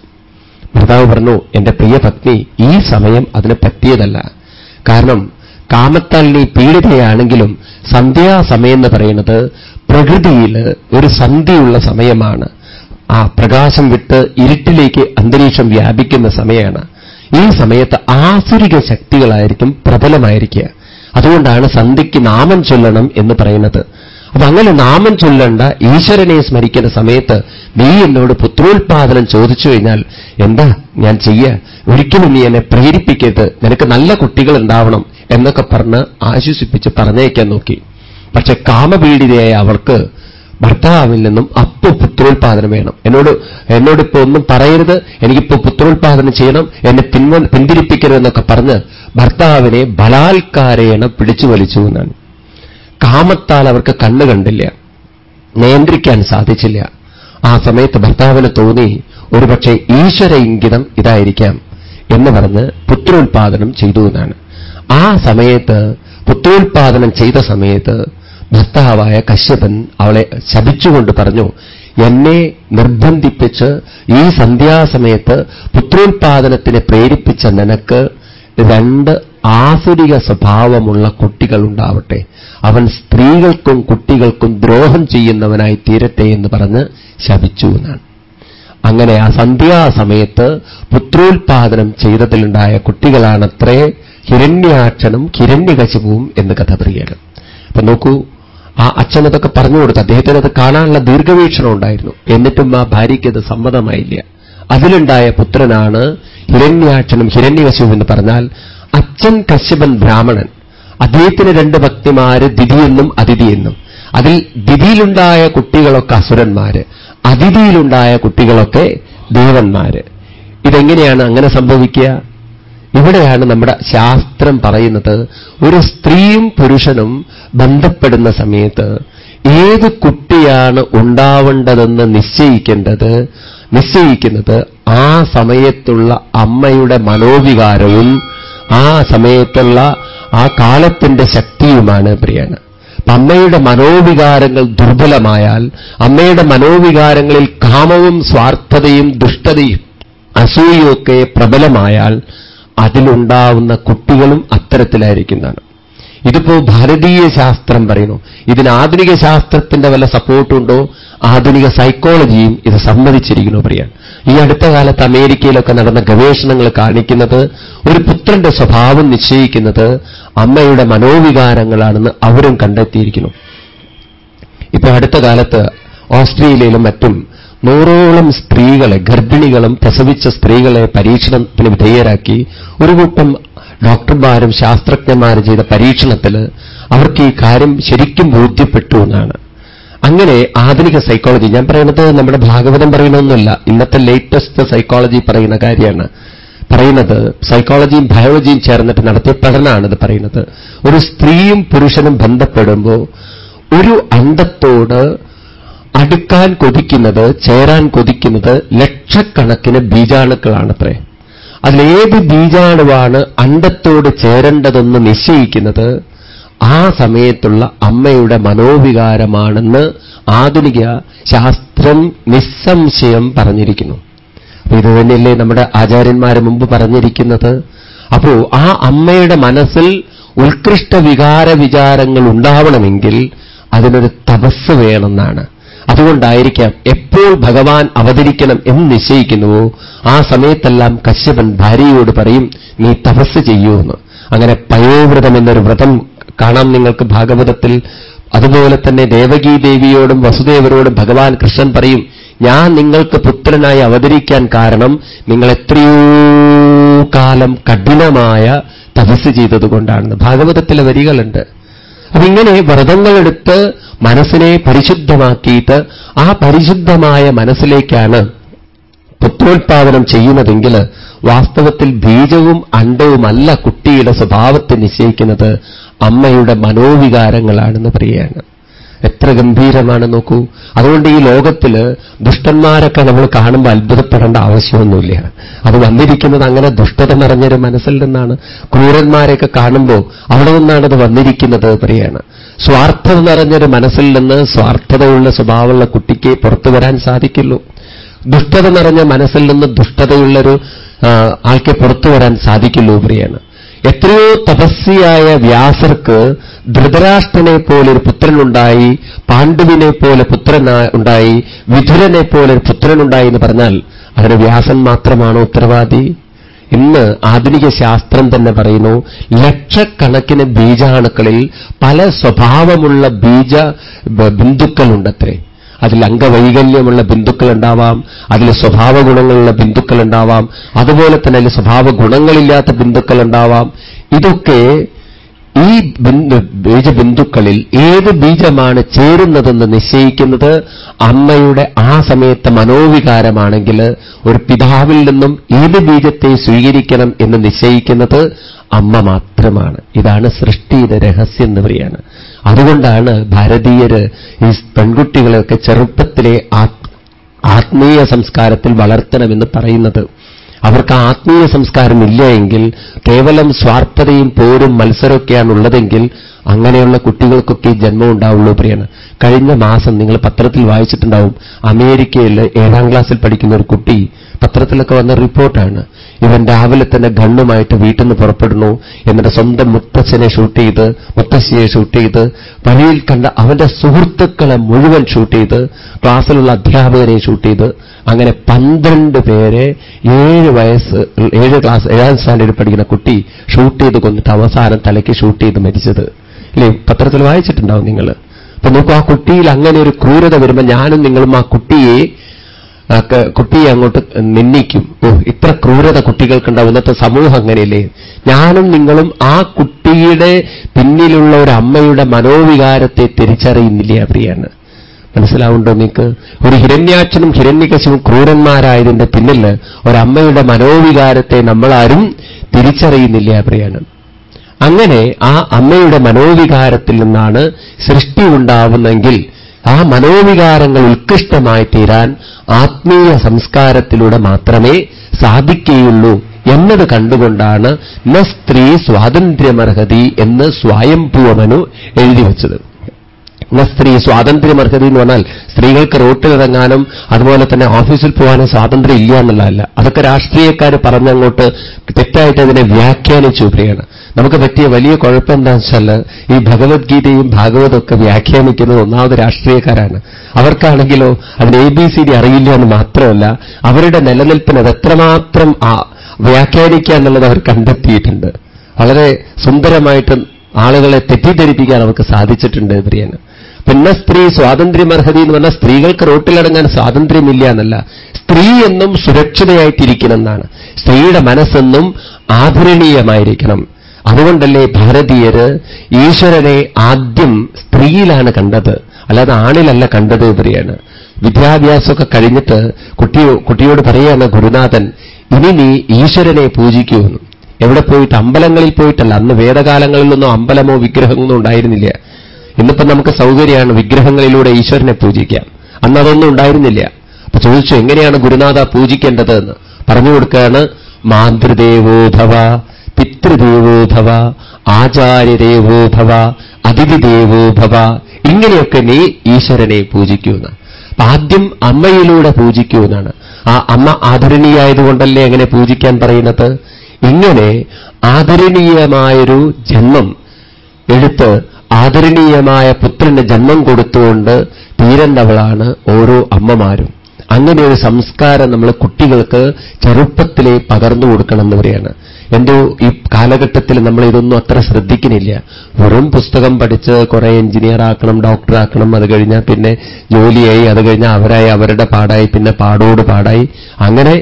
ഭർത്താവ് പറഞ്ഞു എന്റെ പ്രിയ പത്നി ഈ സമയം അതിന് പറ്റിയതല്ല. കാരണം കാമത്താൽ നീ പീഡിതയാണെങ്കിലും സന്ധ്യാസമയം എന്ന് പറയുന്നത് പ്രകൃതിയിൽ ഒരു സന്ധ്യയുള്ള സമയമാണ്. ആ പ്രകാശം വിട്ട് ഇരുട്ടിലേക്ക് അന്തരീക്ഷം വ്യാപിക്കുന്ന സമയമാണ്. ഈ സമയത്ത് ആസുരിക ശക്തികളായിരിക്കും പ്രബലമായിരിക്കുക. അതുകൊണ്ടാണ് സന്ധ്യയ്ക്ക് നാമം ചൊല്ലണം എന്ന് പറയുന്നത്. അപ്പൊ അങ്ങനെ നാമം ചൊല്ലേണ്ട ഈശ്വരനെ സ്മരിക്കുന്ന സമയത്ത് നീ എന്നോട് പുത്രോത്പാദനം ചോദിച്ചു കഴിഞ്ഞാൽ എന്താ ഞാൻ ചെയ്യ? ഒരിക്കലും നീ എന്നെ പ്രേരിപ്പിക്കരുത്. നിനക്ക് നല്ല കുട്ടികൾ ഉണ്ടാവണം എന്നൊക്കെ പറഞ്ഞ് ആശ്വസിപ്പിച്ച് പറഞ്ഞേക്കാൻ നോക്കി. പക്ഷെ കാമപീഡിതയായ അവൾക്ക് ഭർത്താവിൽ നിന്നും അപ്പൊ പുത്രോത്പാദനം വേണം. എന്നോട് എന്നോട് ഇപ്പൊ ഒന്നും പറയരുത്. എനിക്കിപ്പോ പുത്രോൽപാദനം ചെയ്യണം. എന്നെ പിൻവ പിന്തിരിപ്പിക്കരുതെന്നൊക്കെ പറഞ്ഞ് ഭർത്താവിനെ ബലാത്കാരേണ പിടിച്ചു വലിച്ചു എന്നാണ്. കാമത്താൽ അവർക്ക് കണ്ണ് കണ്ടില്ല. നിയന്ത്രിക്കാൻ സാധിച്ചില്ല. ആ സമയത്ത് ഭർത്താവിന് തോന്നി ഒരുപക്ഷെ ഈശ്വര ഇംഗിതം ഇതായിരിക്കാം എന്ന് പറഞ്ഞ് പുത്രോൽപാദനം ചെയ്തു എന്നാണ്. ആ സമയത്ത് പുത്രോൽപാദനം ചെയ്ത സമയത്ത് ഭർത്താവായ കശ്യപൻ അവളെ ശപിച്ചുകൊണ്ട് പറഞ്ഞു എന്നെ നിർബന്ധിപ്പിച്ച് ഈ സന്ധ്യാസമയത്ത് പുത്രോത്പാദനത്തിന് പ്രേരിപ്പിച്ച നിനക്ക് രണ്ട് ആസുരിക സ്വഭാവമുള്ള കുട്ടികൾ ഉണ്ടാവട്ടെ. അവൻ സ്ത്രീകൾക്കും കുട്ടികൾക്കും ദ്രോഹം ചെയ്യുന്നവനായി തീരട്ടെ എന്ന് പറഞ്ഞ് ശപിച്ചു എന്നാണ്. അങ്ങനെ ആ സന്ധ്യാസമയത്ത് പുത്രോത്പാദനം ചെയ്തതിലുണ്ടായ കുട്ടികളാണത്രേ ഹിരണ്യാക്ഷനും ഹിരണ്യകശിപവും എന്ന് കഥ പറയുകയാണ്. അപ്പൊ നോക്കൂ ആ അച്ഛനതൊക്കെ പറഞ്ഞു കൊടുത്തു അദ്ദേഹത്തിന് അത് കാണാനുള്ള ദീർഘവീക്ഷണം ഉണ്ടായിരുന്നു. എന്നിട്ടും ആ ഭാര്യയ്ക്ക് അത് സമ്മതമായില്ല. അതിലുണ്ടായ പുത്രനാണ് ഹിരണ്യാക്ഷനും ഹിരണ്യകശിവും എന്ന് പറഞ്ഞാൽ അച്ഛൻ കശ്യപൻ ബ്രാഹ്മണൻ. അദ്ദേഹത്തിന് രണ്ട് ഭക്തിമാര് ദിതിയെന്നും അതിഥിയെന്നും. അതിൽ ദിതിയിലുണ്ടായ കുട്ടികളൊക്കെ അസുരന്മാര്. അതിഥിയിലുണ്ടായ കുട്ടികളൊക്കെ ദേവന്മാര്. ഇതെങ്ങനെയാണ് അങ്ങനെ സംഭവിക്കുക? ഇവിടെയാണ് നമ്മുടെ ശാസ്ത്രം പറയുന്നത് ഒരു സ്ത്രീയും പുരുഷനും ബന്ധപ്പെടുന്ന സമയത്ത് ഏത് കുട്ടിയാണ് ഉണ്ടാവേണ്ടതെന്ന് നിശ്ചയിക്കേണ്ടത്? നിശ്ചയിക്കുന്നത് ആ സമയത്തുള്ള അമ്മയുടെ മനോവികാരവും ആ സമയത്തുള്ള ആ കാലത്തിന്റെ ശക്തിയുമാണ് പ്രിയാണ് അമ്മയുടെ മനോവികാരങ്ങൾ ദുർബലമായാൽ അമ്മയുടെ മനോവികാരങ്ങളിൽ കാമവും സ്വാർത്ഥതയും ദുഷ്ടതയും അസൂയൊക്കെ പ്രബലമായാൽ അതിലുണ്ടാവുന്ന കുട്ടികളും അത്തരത്തിലായിരിക്കുന്നതാണ്. ഇതിപ്പോ ഭാരതീയ ശാസ്ത്രം പറയുന്നു. ഇതിന് ആധുനിക ശാസ്ത്രത്തിന്റെ വല്ല സപ്പോർട്ടുണ്ടോ? ആധുനിക സൈക്കോളജിയും ഇത് സമ്മതിച്ചിരിക്കുന്നു പറയാൻ. ഈ അടുത്ത കാലത്ത് അമേരിക്കയിലൊക്കെ നടന്ന ഗവേഷണങ്ങൾ കാണിക്കുന്നത് ഒരു പുത്രന്റെ സ്വഭാവം നിശ്ചയിക്കുന്നത് അമ്മയുടെ മനോവികാരങ്ങളാണെന്ന് അവരും കണ്ടെത്തിയിരിക്കുന്നു. ഇപ്പൊ അടുത്ത കാലത്ത് ഓസ്ട്രേലിയയിലും മറ്റും നൂറോളം സ്ത്രീകളെ ഗർഭിണികളും പ്രസവിച്ച സ്ത്രീകളെ പരീക്ഷണത്തിന് വിധേയരാക്കി ഒരു കൂട്ടം ഡോക്ടർമാരും ശാസ്ത്രജ്ഞന്മാരും ചെയ്ത പരീക്ഷണത്തിൽ അവർക്ക് ഈ കാര്യം ശരിക്കും ബോധ്യപ്പെട്ടു എന്നാണ്. അങ്ങനെ ആധുനിക സൈക്കോളജി ഞാൻ പറയുന്നത് നമ്മുടെ ഭാഗവതം പറയണമെന്നല്ല ഇന്നത്തെ ലേറ്റസ്റ്റ് സൈക്കോളജി പറയുന്ന കാര്യമാണ്. പറയുന്നത് സൈക്കോളജിയും ബയോളജിയും ചേർന്നിട്ട് നടത്തിയ പഠനമാണിത് പറയുന്നത്. ഒരു സ്ത്രീയും പുരുഷനും ബന്ധപ്പെടുമ്പോൾ ഒരു അണ്ടത്തോട് അടുക്കാൻ കൊതിക്കുന്നത് ചേരാൻ കൊതിക്കുന്നത് ലക്ഷക്കണക്കിന് ബീജാണുക്കളാണത്രേ. അതിലേത് ബീജാണുവാണ് അണ്ടത്തോട് ചേരേണ്ടതെന്ന് നിശ്ചയിക്കുന്നത് ആ സമയത്തുള്ള അമ്മയുടെ മനോവികാരമാണെന്ന് ആധുനിക ശാസ്ത്രം നിസ്സംശയം പറഞ്ഞിരിക്കുന്നു. അപ്പൊ ഇത് തന്നെയല്ലേ നമ്മുടെ ആചാര്യന്മാരെ മുമ്പ് പറഞ്ഞിരിക്കുന്നത്? അപ്പോ ആ അമ്മയുടെ മനസ്സിൽ ഉത്കൃഷ്ട വികാര വിചാരങ്ങൾ ഉണ്ടാവണമെങ്കിൽ അതിനൊരു തപസ് വേണമെന്നാണ്. അതുകൊണ്ടായിരിക്കാം എപ്പോൾ ഭഗവാൻ അവതരിക്കണം എന്ന് നിശ്ചയിക്കുന്നുവോ ആ സമയത്തെല്ലാം കശ്യപൻ ഭാര്യയോട് പറയും നീ തപസ് ചെയ്യൂ എന്ന്. അങ്ങനെ പയോവ്രതം എന്നൊരു വ്രതം കാണാം നിങ്ങൾക്ക് ഭാഗവതത്തിൽ. അതുപോലെ തന്നെ ദേവകീ ദേവിയോടും വസുദേവരോടും ഭഗവാൻ കൃഷ്ണൻ പറയും ഞാൻ നിങ്ങൾക്ക് പുത്രനായി അവതരിക്കാൻ കാരണം നിങ്ങൾ എത്രയോ കാലം കഠിനമായ തപസ് ചെയ്തതുകൊണ്ടാണെന്ന്. ഭാഗവതത്തിലെ വരികളുണ്ട്. അപ്പൊ ഇങ്ങനെ വ്രതങ്ങളെടുത്ത് മനസ്സിനെ പരിശുദ്ധമാക്കിയിട്ട് ആ പരിശുദ്ധമായ മനസ്സിലേക്കാണ് പുത്രോത്പാദനം ചെയ്യുന്നതെങ്കിൽ വാസ്തവത്തിൽ ബീജവും അണ്ടവുമല്ല കുട്ടിയുടെ സ്വഭാവത്തെ നിശ്ചയിക്കുന്നത് അമ്മയുടെ മനോവികാരങ്ങളാണെന്ന് പറയുകയാണ്. എത്ര ഗംഭീരമാണ് നോക്കൂ. അതുകൊണ്ട് ഈ ലോകത്തിൽ ദുഷ്ടന്മാരൊക്കെ നമ്മൾ കാണുമ്പോൾ അത്ഭുതപ്പെടേണ്ട ആവശ്യമൊന്നുമില്ല. അത് വന്നിരിക്കുന്നത് അങ്ങനെ ദുഷ്ടത നിറഞ്ഞൊരു മനസ്സിൽ നിന്നാണ്. ക്രൂരന്മാരെയൊക്കെ കാണുമ്പോൾ അവിടെ നിന്നാണ് അത് വന്നിരിക്കുന്നത് പറയാണ്. സ്വാർത്ഥത നിറഞ്ഞൊരു മനസ്സിൽ നിന്ന് സ്വാർത്ഥതയുള്ള സ്വഭാവമുള്ള കുട്ടിക്ക് പുറത്തു വരാൻ സാധിക്കുള്ളൂ ദുഷ്ടത നിറഞ്ഞ മനസ്സിൽ നിന്ന് ദുഷ്ടതയുള്ളൊരു ആൾക്കെ പുറത്തു വരാൻ സാധിക്കുള്ളൂ പ്രിയാണ് എത്രയോ തപസ്വിയായ വ്യാസർക്ക് ധൃതരാഷ്ട്രനെ പോലെ ഒരു പുത്രനുണ്ടായി പാണ്ഡുവിനെ പോലെ പുത്രൻ ഉണ്ടായി വിധുരനെ പോലെ ഒരു പുത്രനുണ്ടായി എന്ന് പറഞ്ഞാൽ അതിന് വ്യാസൻ മാത്രമാണോ ഉത്തരവാദി? ഇന്ന് ആധുനിക ശാസ്ത്രം തന്നെ പറയുന്നു ലക്ഷക്കണക്കിന് ബീജാണുക്കളിൽ പല സ്വഭാവമുള്ള ബീജ ബിന്ദുക്കളുണ്ടത്രേ. അതിൽ അംഗവൈകല്യമുള്ള ബിന്ദുക്കൾ ഉണ്ടാവാം അതിൽ സ്വഭാവ ഗുണങ്ങളുള്ള ബിന്ദുക്കൾ ഉണ്ടാവാം അതുപോലെ തന്നെ അതിൽ സ്വഭാവ ഗുണങ്ങളില്ലാത്ത ബിന്ദുക്കൾ ഉണ്ടാവാം ഇതൊക്കെ ഈ ബീജബിന്ദുക്കളിൽ ഏത് ബീജമാണ് ചേരുന്നതെന്ന് നിശ്ചയിക്കുന്നത് അമ്മയുടെ ആ സമയത്തെ മനോവികാരമാണെങ്കിൽ ഒരു പിതാവിൽ നിന്നും ഏത് ബീജത്തെ സ്വീകരിക്കണം എന്ന് നിശ്ചയിക്കുന്നത് അമ്മ മാത്രമാണ്. ഇതാണ് സൃഷ്ടിയുടെ രഹസ്യം എന്ന് പറയാണ് അതുകൊണ്ടാണ് ഭാരതീയര് ഈ പെൺകുട്ടികളെയൊക്കെ ചെറുപ്പത്തിലെ ആത്മീയ സംസ്കാരത്തിൽ വളർത്തണമെന്ന് പറയുന്നത്. അവർക്ക് ആത്മീയ സംസ്കാരം ഇല്ല എങ്കിൽ കേവലം സ്വാർത്ഥതയും പോരും മത്സരമൊക്കെയാണ് ഉള്ളതെങ്കിൽ അങ്ങനെയുള്ള കുട്ടികൾക്കൊക്കെ ജന്മം ഉണ്ടാവുള്ളൂ പ്രിയാണ് കഴിഞ്ഞ മാസം നിങ്ങൾ പത്രത്തിൽ വായിച്ചിട്ടുണ്ടാവും അമേരിക്കയിൽ ഏഴാം ക്ലാസ്സിൽ പഠിക്കുന്ന ഒരു കുട്ടി പത്രത്തിലൊക്കെ വന്ന റിപ്പോർട്ടാണ്. ഇവൻ രാവിലെ തന്നെ ഗണ്ണുമായിട്ട് വീട്ടിൽ നിന്ന് പുറപ്പെടുന്നു. എന്നിട്ട് സ്വന്തം മുത്തച്ഛനെ ഷൂട്ട് ചെയ്ത് മുത്തശ്ശിയെ ഷൂട്ട് ചെയ്ത് വഴിയിൽ കണ്ട അവന്റെ സുഹൃത്തുക്കളെ മുഴുവൻ ഷൂട്ട് ചെയ്ത് ക്ലാസ്സിലുള്ള അധ്യാപകരെ ഷൂട്ട് ചെയ്ത് അങ്ങനെ പന്ത്രണ്ട് പേരെ ഏഴ് വയസ്സ് ഏഴ് ക്ലാസ് ഏഴാം സ്റ്റാൻഡേർഡിൽ പഠിക്കുന്ന കുട്ടി ഷൂട്ട് ചെയ്ത് കൊന്നിട്ട് അവസാനം തലയ്ക്ക് ഷൂട്ട് ചെയ്ത് മരിച്ചത്. ഇല്ലേ? പത്രത്തിൽ വായിച്ചിട്ടുണ്ടാവും നിങ്ങൾ അപ്പൊ നോക്കൂ ആ കുട്ടിയിൽ അങ്ങനെ ഒരു ക്രൂരത വരുമ്പോൾ ഞാനും നിങ്ങളും ആ കുട്ടിയെ കുട്ടിയെ അങ്ങോട്ട് നിന്ദിക്കും. ഇത്ര ക്രൂരത കുട്ടികൾക്കുണ്ടാവും. ഇന്നത്തെ സമൂഹം അങ്ങനെയല്ലേ? ഞാനും നിങ്ങളും ആ കുട്ടിയുടെ പിന്നിലുള്ള ഒരു അമ്മയുടെ മനോവികാരത്തെ തിരിച്ചറിയുന്നില്ല അവരെയാണ് മനസ്സിലാവുണ്ടോ നിങ്ങൾക്ക്? ഒരു ഹിരണ്യാക്ഷനും ഹിരണ്യകശനും ക്രൂരന്മാരായതിന്റെ പിന്നിൽ ഒരമ്മയുടെ മനോവികാരത്തെ നമ്മളാരും തിരിച്ചറിയുന്നില്ല അവരെയാണ് അങ്ങനെ ആ അമ്മയുടെ മനോവികാരത്തിൽ നിന്നാണ് സൃഷ്ടി ഉണ്ടാവുന്നെങ്കിൽ ആ മനോവികാരങ്ങൾ ഉത്കൃഷ്ടമായി തീരാൻ ആത്മീയ സംസ്കാരത്തിലൂടെ മാത്രമേ സാധിക്കുകയുള്ളൂ എന്നത് കണ്ടുകൊണ്ടാണ് ന സ്ത്രീ സ്വാതന്ത്ര്യമർഹതി എന്ന് സ്വയംഭൂവമനു എഴുതി വച്ചത്. സ്ത്രീ സ്വാതന്ത്ര്യമർഹതി എന്ന് പറഞ്ഞാൽ സ്ത്രീകൾക്ക് റോട്ടിലിറങ്ങാനും അതുപോലെ തന്നെ ഓഫീസിൽ പോകാനും സ്വാതന്ത്ര്യം ഇല്ല എന്നുള്ളതല്ല. അതൊക്കെ രാഷ്ട്രീയക്കാർ പറഞ്ഞങ്ങോട്ട് തെറ്റായിട്ട് അതിനെ വ്യാഖ്യാനിച്ചു പ്രിയാണ് നമുക്ക് പറ്റിയ വലിയ കുഴപ്പം എന്താണെന്ന് വെച്ചാൽ ഈ ഭഗവത്ഗീതയും ഭാഗവതമൊക്കെ വ്യാഖ്യാനിക്കുന്നത് ഒന്നാമത് രാഷ്ട്രീയക്കാരാണ്. അവർക്കാണെങ്കിലോ അതിന് എ ബി സി ഡി അറിയില്ല എന്ന് മാത്രമല്ല അവരുടെ നിലനിൽപ്പിന് അത് എത്രമാത്രം വ്യാഖ്യാനിക്കുക എന്നുള്ളത് അവർ കണ്ടെത്തിയിട്ടുണ്ട്. വളരെ സുന്ദരമായിട്ട് ആളുകളെ തെറ്റിദ്ധരിപ്പിക്കാൻ അവർക്ക് സാധിച്ചിട്ടുണ്ട് പ്രിയന്. പിന്നെ സ്ത്രീ സ്വാതന്ത്ര്യമർഹതി എന്ന് പറഞ്ഞാൽ സ്ത്രീകൾക്ക് റോട്ടിലിറങ്ങാൻ സ്വാതന്ത്ര്യമില്ല എന്നല്ല. സ്ത്രീ എന്നും സുരക്ഷിതയായിട്ടിരിക്കണമെന്നാണ് സ്ത്രീയുടെ മനസ്സെന്നും ആദരണീയമായിരിക്കണം. അതുകൊണ്ടല്ലേ ഭാരതീയര് ഈശ്വരനെ ആദ്യം സ്ത്രീയിലാണ് കണ്ടത്. അല്ലാതെ ആണിലല്ല കണ്ടത് ഇവരെയാണ്. വിദ്യാഭ്യാസമൊക്കെ കഴിഞ്ഞിട്ട് കുട്ടിയോ കുട്ടിയോട് പറയാണ് ഗുരുനാഥൻ ഇനി നീ ഈശ്വരനെ പൂജിക്കുമെന്ന് എവിടെ പോയിട്ട്? അമ്പലങ്ങളിൽ പോയിട്ടല്ല. അന്ന് വേദകാലങ്ങളിലൊന്നും അമ്പലമോ വിഗ്രഹങ്ങളൊന്നും ഉണ്ടായിരുന്നില്ല. ഇന്നിപ്പം നമുക്ക് സൗകര്യമാണ് വിഗ്രഹങ്ങളിലൂടെ ഈശ്വരനെ പൂജിക്കാം അന്ന് അതൊന്നും ഉണ്ടായിരുന്നില്ല. അപ്പൊ ചോദിച്ചു എങ്ങനെയാണ് ഗുരുനാഥ പൂജിക്കേണ്ടത്? എന്ന്. പറഞ്ഞു കൊടുക്കുകയാണ് മാതൃദേവോഭവ പിതൃദേവോഭവ ആചാര്യദേവോഭവ അതിഥിദേവോഭവ ഇങ്ങനെയൊക്കെ നീ ഈശ്വരനെ പൂജിക്കൂ അപ്പൊ ആദ്യം അമ്മയിലൂടെ പൂജിക്കുമെന്നാണ്. ആ അമ്മ ആദരണീയായതുകൊണ്ടല്ലേ അങ്ങനെ പൂജിക്കാൻ പറയുന്നത്? ഇങ്ങനെ ആദരണീയമായൊരു ജന്മം എടുത്ത് ആദരണീയമായ പുത്രന് ജന്മം കൊടുത്തുകൊണ്ട് തീരുന്നവളാണ് ഓരോ അമ്മമാരും. അങ്ങനെ ഒരു സംസ്കാരം നമ്മൾ കുട്ടികൾക്ക് ചെറുപ്പത്തിലെ പകർന്നു കൊടുക്കണം എന്ന് പറയാണ് എന്തോ ഈ കാലഘട്ടത്തിൽ നമ്മൾ ഇതൊന്നും അത്ര ശ്രദ്ധിക്കുന്നില്ല. വെറും പുസ്തകം പഠിച്ച് കുറെ എഞ്ചിനീയർ ആക്കണം ഡോക്ടർ ആക്കണം അത് കഴിഞ്ഞാൽ പിന്നെ ജോലിയായി അത് കഴിഞ്ഞാൽ അവരായി അവരുടെ പാടായി പിന്നെ പാടോട് പാടായി. അങ്ങനെ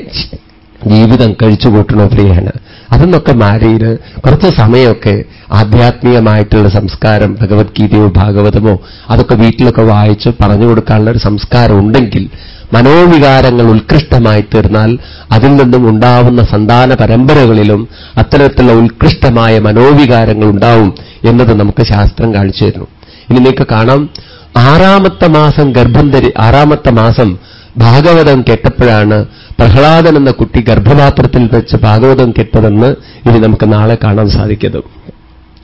ജീവിതം കഴിച്ചു കൂട്ടണോ പ്രിയാണ് അതെന്നൊക്കെ മാറിയിട്ട് കുറച്ച് സമയമൊക്കെ ആധ്യാത്മികമായിട്ടുള്ള സംസ്കാരം ഭഗവത്ഗീതയോ ഭാഗവതമോ അതൊക്കെ വീട്ടിലൊക്കെ വായിച്ച് പറഞ്ഞു കൊടുക്കാനുള്ള ഒരു സംസ്കാരം ഉണ്ടെങ്കിൽ മനോവികാരങ്ങൾ ഉത്കൃഷ്ടമായി തീർന്നാൽ അതിൽ നിന്നും ഉണ്ടാവുന്ന സന്താന പരമ്പരകളിലും അത്തരത്തിലുള്ള ഉത്കൃഷ്ടമായ മനോവികാരങ്ങൾ ഉണ്ടാവും എന്നത് നമുക്ക് ശാസ്ത്രം കാണിച്ചു തരുന്നു. ഇനി നിങ്ങൾക്ക് കാണാം. ആറാമത്തെ മാസം ഗർഭം ആറാമത്തെ മാസം ഭാഗവതം കേട്ടപ്പോഴാണ് പ്രഹ്ലാദൻ എന്ന കുട്ടി ഗർഭപാത്രത്തിൽ വെച്ച് ഭാഗവതം കേട്ടതെന്ന് ഇനി നമുക്ക് നാളെ കാണാൻ സാധിക്കുന്നത്.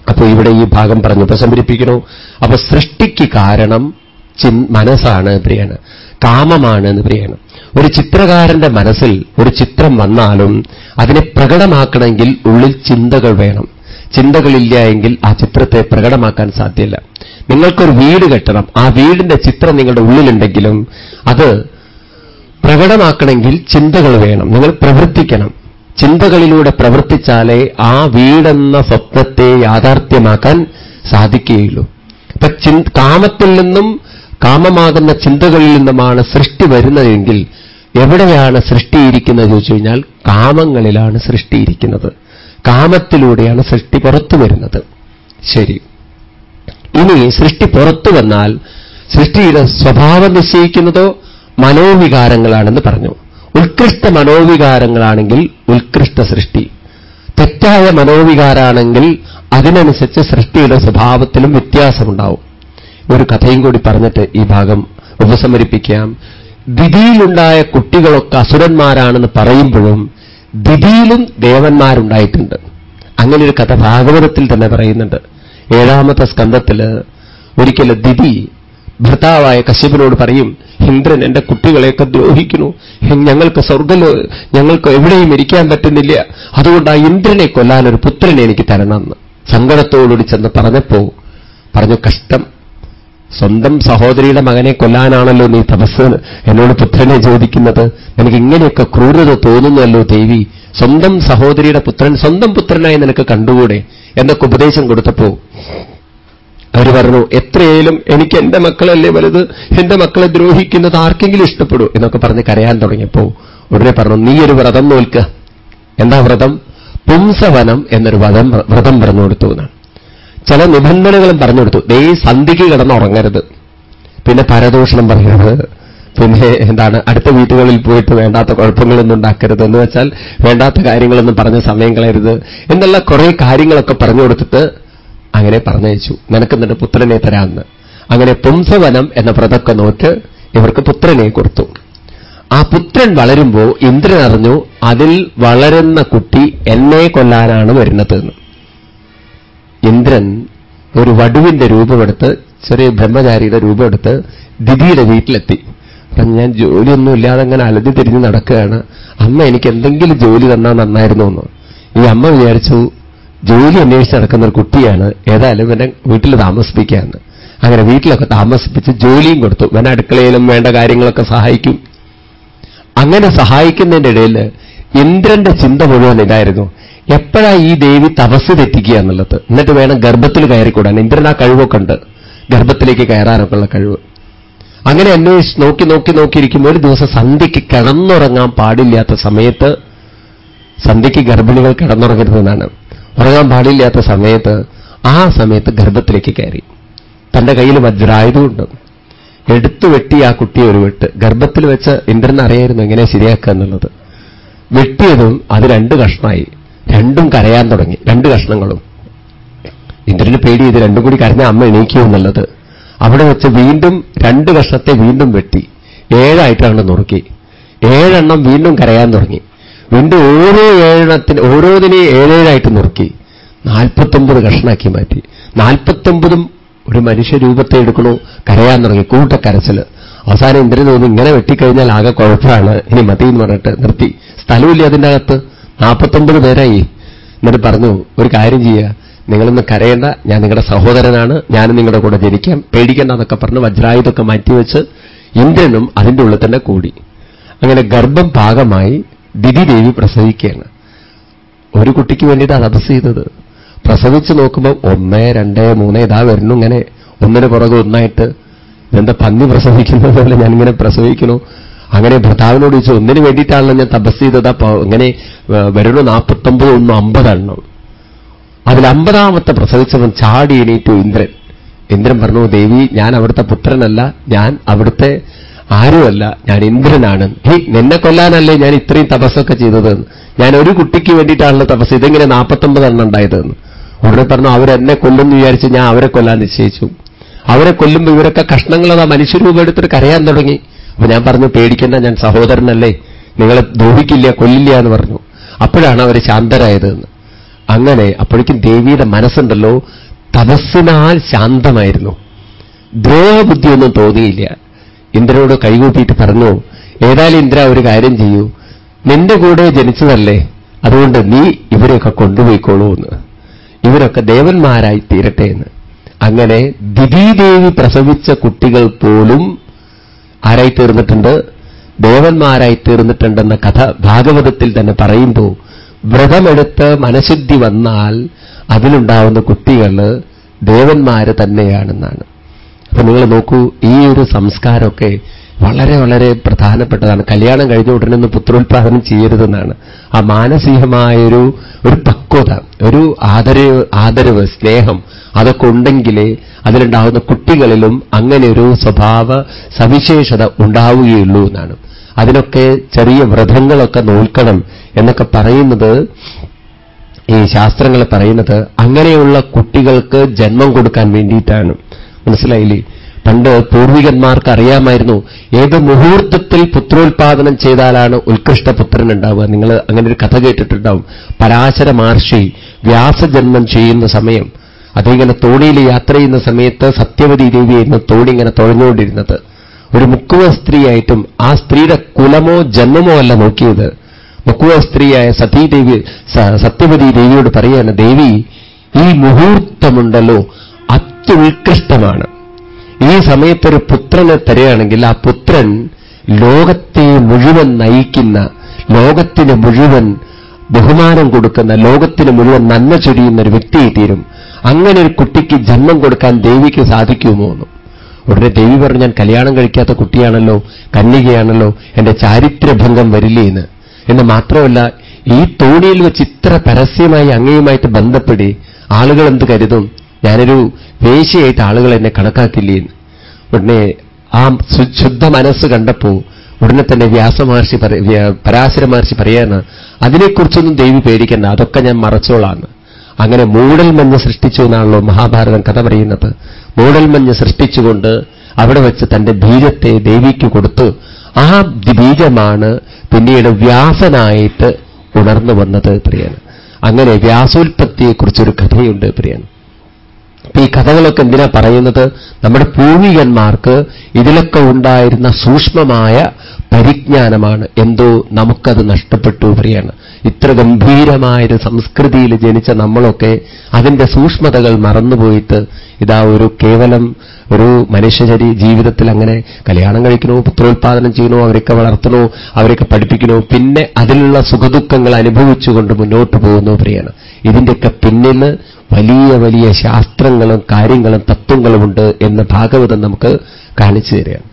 അപ്പോൾ ഇവിടെ ഈ ഭാഗം പറഞ്ഞു ഉപസംഹരിപ്പിക്കണോ അപ്പൊ സൃഷ്ടിക്ക് കാരണം മനസ്സാണ് പ്രിയാണ് കാമമാണ് എന്ന് പറയണം. ഒരു ചിത്രകാരന്റെ മനസ്സിൽ ഒരു ചിത്രം വന്നാലും അതിനെ പ്രകടമാക്കണമെങ്കിൽ ഉള്ളിൽ ചിന്തകൾ വേണം. ചിന്തകളില്ല എങ്കിൽ ആ ചിത്രത്തെ പ്രകടമാക്കാൻ സാധ്യമല്ല നിങ്ങൾക്കൊരു വീട് കെട്ടണം. ആ വീടിന്റെ ചിത്രം നിങ്ങളുടെ ഉള്ളിലുണ്ടെങ്കിലും അത് പ്രകടമാക്കണമെങ്കിൽ ചിന്തകൾ വേണം. നിങ്ങൾ പ്രവർത്തിക്കണം. ചിന്തകളിലൂടെ പ്രവർത്തിച്ചാലേ ആ വീടെന്ന സ്വപ്നത്തെ യാഥാർത്ഥ്യമാക്കാൻ സാധിക്കുകയുള്ളൂ. ഇപ്പൊ കാമത്തിൽ നിന്നും കാമമാകുന്ന ചിന്തകളിൽ നിന്നുമാണ് സൃഷ്ടി വരുന്നതെങ്കിൽ എവിടെയാണ് സൃഷ്ടിയിരിക്കുന്നത് ചോദിച്ചു കഴിഞ്ഞാൽ കാമങ്ങളിലാണ് സൃഷ്ടിയിരിക്കുന്നത്. കാമത്തിലൂടെയാണ് സൃഷ്ടി പുറത്തു വരുന്നത്. ശരി. ഇനി സൃഷ്ടി പുറത്തു വന്നാൽ സൃഷ്ടിയുടെ സ്വഭാവം നിശ്ചയിക്കുന്നതോ മനോവികാരങ്ങളാണെന്ന് പറഞ്ഞു. ഉത്കൃഷ്ട മനോവികാരങ്ങളാണെങ്കിൽ ഉത്കൃഷ്ട സൃഷ്ടി. തെറ്റായ മനോവികാരാണെങ്കിൽ അതിനനുസരിച്ച് സൃഷ്ടിയുടെ സ്വഭാവത്തിലും വ്യത്യാസമുണ്ടാവും. ഒരു കഥയും കൂടി പറഞ്ഞിട്ട് ഈ ഭാഗം ഉപസമരിപ്പിക്കാം. ദിതിയിലുണ്ടായ കുട്ടികളൊക്കെ അസുരന്മാരാണെന്ന് പറയുമ്പോഴും ദിതിയിലും ദേവന്മാരുണ്ടായിട്ടുണ്ട്. അങ്ങനെ ഒരു കഥ ഭാഗവതത്തിൽ തന്നെ പറയുന്നുണ്ട്. ഏഴാമത്തെ സ്കന്ധത്തിൽ ഒരിക്കലും ദിതി ഭർത്താവായ കശ്യപനോട് പറയും ഇന്ദ്രൻ എന്റെ കുട്ടികളെയൊക്കെ ദ്രോഹിക്കുന്നു. ഞങ്ങൾക്ക് സ്വർഗം ഞങ്ങൾക്ക് എവിടെയും ഇരിക്കാൻ പറ്റുന്നില്ല. അതുകൊണ്ട് ആ ഇന്ദ്രനെ കൊല്ലാൻ ഒരു പുത്രനെ എനിക്ക് തരണമെന്ന് സങ്കടത്തോടുകൂടി ചെന്ന് പറഞ്ഞപ്പോ പറഞ്ഞു കഷ്ടം. സ്വന്തം സഹോദരിയുടെ മകനെ കൊല്ലാനാണല്ലോ നീ തപസ്. എന്നോട് പുത്രനെ ചോദിക്കുന്നത്. എനിക്ക് ഇങ്ങനെയൊക്കെ ക്രൂരത തോന്നുന്നല്ലോ ദേവി. സ്വന്തം സഹോദരിയുടെ പുത്രൻ സ്വന്തം പുത്രനായി നിനക്ക് കണ്ടുകൂടെ? എന്നൊക്കെ ഉപദേശം കൊടുത്തപ്പോ അവർ പറഞ്ഞു എത്രയായാലും എനിക്ക് എന്റെ മക്കളല്ലേ വലുത്? എന്റെ മക്കളെ ദ്രോഹിക്കുന്നത് ആർക്കെങ്കിലും ഇഷ്ടപ്പെടൂ? എന്നൊക്കെ പറഞ്ഞ് കരയാൻ തുടങ്ങിയപ്പോ ഉടനെ പറഞ്ഞു നീ ഒരു വ്രതം നോൽക്കുക എന്താ വ്രതം? പുംസവനം എന്നൊരു വ്രതം വ്രതം പറഞ്ഞു കൊടുത്തു എന്നാണ്. ചില നിബന്ധനകളും പറഞ്ഞു കൊടുത്തു. ദേ സന്ധിക്ക് കിടന്നുറങ്ങരുത് പിന്നെ പരദൂഷണം പറയരുത് പിന്നെ എന്താണ് അടുത്ത വീട്ടുകളിൽ പോയിട്ട് വേണ്ടാത്ത കുഴപ്പങ്ങളൊന്നും ഉണ്ടാക്കരുത് എന്ന് വെച്ചാൽ വേണ്ടാത്ത കാര്യങ്ങളൊന്നും പറഞ്ഞ് സമയം കളയരുത്. എന്നുള്ള കുറേ കാര്യങ്ങളൊക്കെ പറഞ്ഞു കൊടുത്തിട്ട് അങ്ങനെ പറഞ്ഞയച്ചു. നിനക്ക് നിന്റെ പുത്രനെ തരാമെന്ന്. അങ്ങനെ പുംസവനം എന്ന വ്രതൊക്കെ നോറ്റ് ഇവർക്ക് പുത്രനെ കൊടുത്തു. ആ പുത്രൻ വളരുമ്പോൾ ഇന്ദ്രൻ അറിഞ്ഞു അതിൽ വളരുന്ന കുട്ടി എന്നെ കൊല്ലാനാണ് വരുന്നത് എന്ന് ഇന്ദ്രൻ ഒരു വടുവിന്റെ രൂപമെടുത്ത് ചെറിയ ബ്രഹ്മചാരിയുടെ രൂപമെടുത്ത് ദിദിയുടെ വീട്ടിലെത്തി. അപ്പം ഞാൻ ജോലിയൊന്നും ഇല്ലാതെ അങ്ങനെ അലഞ്ഞു തിരിഞ്ഞ് നടക്കുകയാണ്. അമ്മ എനിക്ക് എന്തെങ്കിലും ജോലി തന്നാൽ നന്നായിരുന്നു എന്ന് ഈ അമ്മ വിചാരിച്ചു ജോലി അന്വേഷിച്ച് നടക്കുന്ന ഒരു കുട്ടിയാണ് ഏതായാലും ഇവനെ വീട്ടിൽ താമസിപ്പിക്കുകയാണ് അങ്ങനെ വീട്ടിലൊക്കെ താമസിപ്പിച്ച് ജോലിയും കൊടുത്തു. ഇവൻ അടുക്കളയിലും വേണ്ട കാര്യങ്ങളൊക്കെ സഹായിക്കും. അങ്ങനെ സഹായിക്കുന്നതിന്റെ ഇടയിൽ ഇന്ദ്രന്റെ ചിന്ത മുഴുവൻ ഇതായിരുന്നു. എപ്പോഴാ ഈ ദേവി തപസ് തെറ്റിക്കുക എന്നുള്ളത്? എന്നിട്ട് വേണം ഗർഭത്തിൽ കയറിക്കൂടാൻ. ഇന്ദ്രൻ ആ കഴിവൊക്കെ ഉണ്ട്. ഗർഭത്തിലേക്ക് കയറാനൊക്കെ ഉള്ള കഴിവ്. അങ്ങനെ അന്വേഷിച്ച് നോക്കി നോക്കി നോക്കിയിരിക്കുമ്പോൾ ഒരു ദിവസം സന്ധ്യയ്ക്ക് കിടന്നുറങ്ങാൻ പാടില്ലാത്ത സമയത്ത് സന്ധ്യയ്ക്ക് ഗർഭിണികൾ കിടന്നുറങ്ങരുതെന്നാണ്. ഉറങ്ങാൻ പാടില്ലാത്ത സമയത്ത് ആ സമയത്ത് ഗർഭത്തിലേക്ക് കയറി. തന്റെ കയ്യിൽ വജ്രായതുകൊണ്ട് എടുത്തു വെട്ടി ആ കുട്ടിയെ ഒരു വെട്ട്. ഗർഭത്തിൽ വെച്ച് ഇന്ദ്രൻ അറിയായിരുന്നു എങ്ങനെ ശരിയാക്കുക എന്നുള്ളത്. വെട്ടിയതും അത് രണ്ട് കഷ്ണമായി. രണ്ടും കരയാൻ തുടങ്ങി. രണ്ട് കഷ്ണങ്ങളും. ഇന്ദ്രന് പേടി ഇത് രണ്ടും കൂടി കരഞ്ഞ അമ്മ എണീക്കൂ എന്നുള്ളത്. അവിടെ വെച്ച് വീണ്ടും രണ്ട് കഷ്ണത്തെ വീണ്ടും വെട്ടി. ഏഴായിട്ടാണ് നുറുക്കി. ഏഴെണ്ണം വീണ്ടും കരയാൻ തുടങ്ങി. വീണ്ടും ഓരോ ഏഴെണ്ണത്തിന് ഓരോതിനെയും ഏഴേഴായിട്ട് നുറുക്കി. നാൽപ്പത്തൊമ്പത് കഷ്ണാക്കി മാറ്റി. നാൽപ്പത്തൊമ്പതും ഒരു മനുഷ്യരൂപത്തെ എടുക്കണോ? കരയാൻ തുടങ്ങി. കൂട്ടക്കരച്ചിൽ അവസാനം ഇന്ദ്രൻ തോന്നി ഇങ്ങനെ വെട്ടിക്കഴിഞ്ഞാൽ ആകെ കുഴപ്പമാണ്. ഇനി മതി എന്ന് പറഞ്ഞിട്ട് നിർത്തി. സ്ഥലമില്ല അതിന്റെ അകത്ത് നാൽപ്പത്തൊമ്പത് പേരായി. എന്നിട്ട് പറഞ്ഞു ഒരു കാര്യം ചെയ്യുക നിങ്ങളൊന്ന് കരയേണ്ട. ഞാൻ നിങ്ങളുടെ സഹോദരനാണ്. ഞാനും നിങ്ങളുടെ കൂടെ ജനിക്കാം. പേടിക്കേണ്ട എന്നൊക്കെ പറഞ്ഞ് വജ്രായുധമൊക്കെ മാറ്റിവെച്ച് ഇന്ദ്രനും അതിന്റെ ഉള്ളിൽ തന്നെ കൂടി. അങ്ങനെ ഗർഭം പാകമായി. ദിതിദേവി പ്രസവിക്കുകയാണ്. ഒരു കുട്ടിക്ക് വേണ്ടിയിട്ട് തപസ് ചെയ്തത്. പ്രസവിച്ച് നോക്കുമ്പോൾ ഒന്ന് രണ്ട് മൂന്ന് ഇതാ വരുന്നു ഇങ്ങനെ. ഒന്നിന് പുറകെ ഒന്നായിട്ട് ഇതെന്താ പന്നി പ്രസവിക്കുന്നത് പോലെ ഞാനിങ്ങനെ പ്രസവിക്കണു. അങ്ങനെ ഭർത്താവിനോട് ചോദിച്ചു ഒന്നിന് വേണ്ടിയിട്ടാണല്ലോ ഞാൻ തപസ് ചെയ്തത്? അപ്പൊ ഇങ്ങനെ വരണു നാൽപ്പത്തൊമ്പത് ഒന്നും അമ്പതെണ്ണം അതിൽ അമ്പതാമത്തെ പ്രസവിച്ചവൻ ചാടി എണീറ്റു ഇന്ദ്രൻ. ഇന്ദ്രൻ പറഞ്ഞു ദേവി ഞാൻ അവിടുത്തെ പുത്രനല്ല. ഞാൻ അവിടുത്തെ ആരുമല്ല ഞാൻ ഇന്ദ്രനാണ്. ഹി നിന്നെ കൊല്ലാനല്ലേ ഞാൻ ഇത്രയും തപസ്സൊക്കെ ചെയ്തത്? ഞാൻ ഒരു കുട്ടിക്ക് വേണ്ടിയിട്ടാണല്ലോ തപസ് ഇതെങ്ങനെ നാൽപ്പത്തൊമ്പത് എണ്ണം ഉണ്ടായതെന്ന്. ഉടനെ പറഞ്ഞു അവരെന്നെ കൊല്ലുമെന്ന് വിചാരിച്ച് ഞാൻ അവരെ കൊല്ലാൻ നിശ്ചയിച്ചു. അവരെ കൊല്ലുമ്പോൾ ഇവരൊക്കെ കഷ്ണങ്ങളതാ മനുഷ്യരൂപം എടുത്തിട്ട് കരയാൻ തുടങ്ങി. അപ്പൊ ഞാൻ പറഞ്ഞു പേടിക്കണ്ട ഞാൻ സഹോദരനല്ലേ നിങ്ങളെ ദ്രോഹിക്കില്ല കൊല്ലില്ല എന്ന് പറഞ്ഞു. അപ്പോഴാണ് അവർ ശാന്തരായതെന്ന്. അങ്ങനെ അപ്പോഴേക്കും ദേവിയുടെ മനസ്സുണ്ടല്ലോ തപസ്സിനാൽ ശാന്തമായിരുന്നു. ദ്രോഹബുദ്ധിയൊന്നും തോന്നിയില്ല. ഇന്ദ്രനോട് കൈകൂപ്പിയിട്ട് പറഞ്ഞു ഏതായാലും ഇന്ദ്ര ഒരു കാര്യം ചെയ്യൂ. നിന്റെ കൂടെ ജനിച്ചതല്ലേ? അതുകൊണ്ട് നീ ഇവരെയൊക്കെ കൊണ്ടുപോയിക്കോളൂ എന്ന്. ഇവരൊക്കെ ദേവന്മാരായി തീരട്ടെ എന്ന്. അങ്ങനെ ദിദീദേവി പ്രസവിച്ച കുട്ടികൾ പോലും ആരായി തീർന്നിട്ടുണ്ട്? ദേവന്മാരായി തീർന്നിട്ടുണ്ടെന്ന കഥ ഭാഗവതത്തിൽ തന്നെ പറയുമ്പോൾ വ്രതമെടുത്ത് മനഃശുദ്ധി വന്നാൽ അതിലുണ്ടാവുന്ന കുട്ടികൾ ദേവന്മാര് തന്നെയാണെന്നാണ്. അപ്പൊ നിങ്ങൾ നോക്കൂ ഈ ഒരു സംസ്കാരമൊക്കെ വളരെ വളരെ പ്രധാനപ്പെട്ടതാണ്. കല്യാണം കഴിഞ്ഞ ഉടനെ ഒന്ന് പുത്രോത്പാദനം ചെയ്യരുതെന്നാണ്. ആ മാനസികമായൊരു ഒരു പക്വത ഒരു ആദരവ് ആദരവ് സ്നേഹം അതൊക്കെ ഉണ്ടെങ്കിലേ അതിലുണ്ടാകുന്ന കുട്ടികളിലും അങ്ങനെ ഒരു സ്വഭാവ സവിശേഷത ഉണ്ടാവുകയുള്ളൂ എന്നാണ്. അതിനൊക്കെ ചെറിയ വ്രതങ്ങളൊക്കെ നോൽക്കണം എന്നൊക്കെ പറയുന്നത് ഈ ശാസ്ത്രങ്ങൾ പറയുന്നത് അങ്ങനെയുള്ള കുട്ടികൾക്ക് ജന്മം കൊടുക്കാൻ വേണ്ടിയിട്ടാണ്. മനസ്സിലായില്ലേ? പണ്ട് പൂർവികന്മാർക്ക് അറിയാമായിരുന്നു ഏത് മുഹൂർത്തത്തിൽ പുത്രോത്പാദനം ചെയ്താലാണ് ഉത്കൃഷ്ട പുത്രൻ ഉണ്ടാവുക നിങ്ങൾ അങ്ങനെ ഒരു കഥ കേട്ടിട്ടുണ്ടാവും. പരാശര മഹർഷി വ്യാസജന്മം ചെയ്യുന്ന സമയം അതിങ്ങനെ തോണിയിൽ യാത്ര ചെയ്യുന്ന സമയത്ത് സത്യവതി ദേവിയായിരുന്നു തോണി ഇങ്ങനെ തുഴഞ്ഞുകൊണ്ടിരുന്നത്. ഒരു മുക്കുവ സ്ത്രീയായിട്ടും ആ സ്ത്രീയുടെ കുലമോ ജന്മമോ അല്ല നോക്കിയത്. മുക്കുവ സ്ത്രീയായ സതീദേവി സത്യവതി ദേവിയോട് പറയാണ് ദേവി ഈ മുഹൂർത്തമുണ്ടല്ലോ അത്യുത്കൃഷ്ടമാണ് ഈ സമയത്തൊരു പുത്രനെ തരികയാണെങ്കിൽ ആ പുത്രൻ ലോകത്തെ മുഴുവൻ നയിക്കുന്ന ലോകത്തിന് മുഴുവൻ ബഹുമാനം കൊടുക്കുന്ന ലോകത്തിന് മുഴുവൻ നന്മ ചൊരിയുന്ന ഒരു വ്യക്തിയെ തീരും. അങ്ങനെ ഒരു കുട്ടിക്ക് ജന്മം കൊടുക്കാൻ ദേവിക്ക് സാധിക്കുമോ എന്ന്. ഉടനെ ദേവി പറഞ്ഞു ഞാൻ കല്യാണം കഴിക്കാത്ത കുട്ടിയാണല്ലോ കന്യകയാണല്ലോ എന്റെ ചാരിത്രഭംഗം വരില്ലേ എന്ന്. എന്ന് മാത്രമല്ല ഈ തോണിയിൽ വെച്ച് ഇത്ര പരസ്യമായി അങ്ങയുമായിട്ട് ബന്ധപ്പെടി ആളുകൾ എന്ത് കരുതും? ഞാനൊരു വേശിയായിട്ട് ആളുകൾ എന്നെ കണക്കാക്കില്ലേ ഉടനെ ആ ശുദ്ധ മനസ്സ് കണ്ടപ്പോ ഉടനെ തന്നെ വ്യാസമഹർഷി പരാശര മഹർഷി പറയാണ് അതിനെക്കുറിച്ചൊന്നും ദൈവി പേടിക്കണ്ട അതൊക്കെ ഞാൻ മറച്ചോളാണ് അങ്ങനെ മൂടൽമഞ്ഞ് സൃഷ്ടിച്ചു എന്നാണല്ലോ മഹാഭാരതം കഥ പറയുന്നത്. മൂടൽമഞ്ഞ് സൃഷ്ടിച്ചുകൊണ്ട് അവിടെ വെച്ച് തന്റെ ബീജത്തെ ദേവിക്ക് കൊടുത്തു ആ ബീജമാണ് പിന്നീട് വ്യാസനായിട്ട് ഉണർന്നു വന്നത് പ്രിയാണ് അങ്ങനെ വ്യാസോൽപത്തിയെക്കുറിച്ചൊരു കഥയുണ്ട് പ്രിയാണ് ഈ കഥകളൊക്കെ എന്തിനാ പറയുന്നത്? നമ്മുടെ പൂർവികന്മാർക്ക് ഇതിലൊക്കെ ഉണ്ടായിരുന്ന സൂക്ഷ്മമായ പരിജ്ഞാനമാണ്. എന്തോ നമുക്കത് നഷ്ടപ്പെട്ടു പറയാണ്. ഇത്ര ഗംഭീരമായൊരു സംസ്കൃതിയിൽ ജനിച്ച നമ്മളൊക്കെ അതിന്റെ സൂക്ഷ്മതകൾ മറന്നുപോയിട്ട് ഇതാ ഒരു കേവലം ഒരു മനുഷ്യശരി ജീവിതത്തിൽ അങ്ങനെ കല്യാണം കഴിക്കണോ പുത്രോത്പാദനം ചെയ്യണോ അവരൊക്കെ വളർത്തണോ അവരൊക്കെ പഠിപ്പിക്കണോ പിന്നെ അതിലുള്ള സുഖദുഃഖങ്ങൾ അനുഭവിച്ചുകൊണ്ട് മുന്നോട്ട് പോകുന്നു പറയാണ്. ഇതിന്റെയൊക്കെ പിന്നിൽ വലിയ വലിയ ശാസ്ത്രങ്ങളും കാര്യങ്ങളും തത്വങ്ങളുമുണ്ട് എന്ന് ഭാഗവതം നമുക്ക് കാണിച്ചു തരികയാണ്.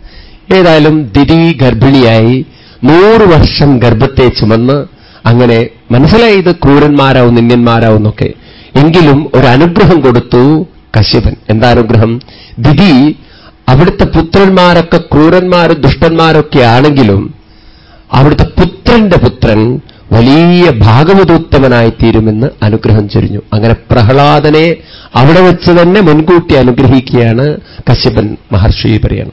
ഏതായാലും ദിരി ഗർഭിണിയായി നൂറ് വർഷം ഗർഭത്തെ ചുമന്ന് അങ്ങനെ മനസ്സിലായി ഇത് ക്രൂരന്മാരാവും നിന്യന്മാരാവുന്നൊക്കെ എങ്കിലും ഒരു അനുഗ്രഹം കൊടുത്തു കശ്യപൻ. എന്താ അനുഗ്രഹം? ദിതി അവിടുത്തെ പുത്രന്മാരൊക്കെ ക്രൂരന്മാരും ദുഷ്ടന്മാരൊക്കെ ആണെങ്കിലും അവിടുത്തെ പുത്രന്റെ പുത്രൻ വലിയ ഭാഗവതോത്തമനായി തീരുമെന്ന് അനുഗ്രഹം ചൊരിഞ്ഞു. അങ്ങനെ പ്രഹ്ലാദനെ അവിടെ വെച്ച് തന്നെ മുൻകൂട്ടി അനുഗ്രഹിക്കുകയാണ് കശ്യപൻ മഹർഷി പറയണം.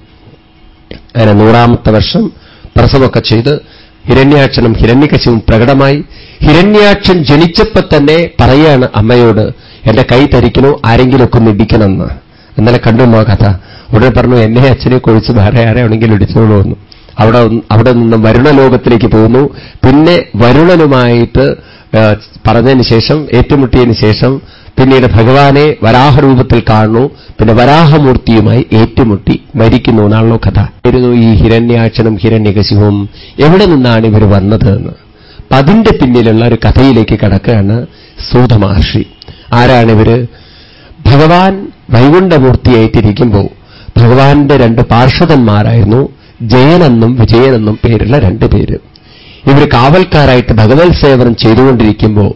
അങ്ങനെ നൂറാമത്തെ വർഷം പ്രസവമൊക്കെ ചെയ്ത് ഹിരണ്യാക്ഷനും ഹിരണ്യകശിവും പ്രകടമായി. ഹിരണ്യാക്ഷൻ ജനിച്ചപ്പോ തന്നെ പറയാണ് അമ്മയോട് എന്റെ കൈ തരിക്കണോ? ആരെങ്കിലുമൊക്കെ ഒന്ന് ഇടിക്കണമെന്ന്. ഇന്നലെ ആ കഥ. ഉടനെ പറഞ്ഞു എന്നെ അച്ഛനെ കൊഴിച്ച് വേറെ ആരെയാണെങ്കിലും ഇടിച്ചോളൂ എന്ന് അവിടെ അവിടെ നിന്ന് വരുണലോകത്തിലേക്ക് പോകുന്നു. പിന്നെ വരുണനുമായിട്ട് പറഞ്ഞതിന് ശേഷം ഏറ്റുമുട്ടിയതിന് ശേഷം പിന്നീട് ഭഗവാനെ വരാഹരൂപത്തിൽ കാണുന്നു. പിന്നെ വരാഹമൂർത്തിയുമായി ഏറ്റുമുട്ടി മരിക്കുന്നു എന്നാണല്ലോ കഥ. ആയിരുന്നു ഈ ഹിരണ്യാക്ഷനും ഹിരണ്യകശിവും എവിടെ നിന്നാണ് ഇവർ വന്നത് എന്ന്. അതിന്റെ പിന്നിലുള്ള ഒരു കഥയിലേക്ക് കടക്കുകയാണ് സൂതമഹർഷി. ആരാണിവർ ഭഗവാൻ വൈകുണ്ഠമൂർത്തിയായിട്ടിരിക്കുമ്പോൾ ഭഗവാന്റെ രണ്ട് പാർഷദന്മാരായിരുന്നു. ജയനെന്നും വിജയനെന്നും പേരുള്ള രണ്ട് പേര്. ഇവർ കാവൽക്കാരായിട്ട് ഭഗവത് സേവനം ചെയ്തുകൊണ്ടിരിക്കുമ്പോൾ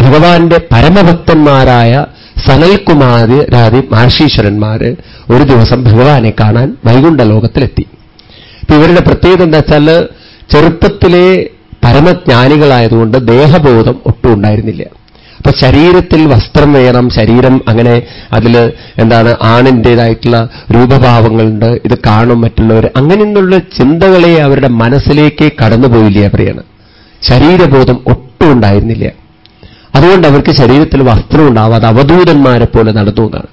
ഭഗവാന്റെ പരമഭക്തന്മാരായ സനൽകുമാരാദി മഹർഷീശ്വരന്മാര് ഒരു ദിവസം ഭഗവാനെ കാണാൻ വൈകുണ്ഠ ലോകത്തിലെത്തി അപ്പൊ ഇവരുടെ പ്രത്യേകത എന്താ വെച്ചാൽ ചെറുപ്പത്തിലെ പരമജ്ഞാനികളായതുകൊണ്ട് ദേഹബോധം ഒട്ടും ഉണ്ടായിരുന്നില്ല. അപ്പൊ ശരീരത്തിൽ വസ്ത്രം വേണം ശരീരം അങ്ങനെ അതിൽ എന്താണ് ആണിന്റെതായിട്ടുള്ള രൂപഭാവങ്ങളുണ്ട് ഇത് കാണും മറ്റുള്ളവർ അങ്ങനെയുള്ള ചിന്തകളെ അവരുടെ മനസ്സിലേക്ക് കടന്നുപോയില്ല പറയാണ് ശരീരബോധം ഒട്ടും ഉണ്ടായിരുന്നില്ല. അതുകൊണ്ട് അവർക്ക് ശരീരത്തിൽ വസ്ത്രം ഉണ്ടാവാതെ അവധൂതന്മാരെ പോലെ നടന്നു എന്നാണ്.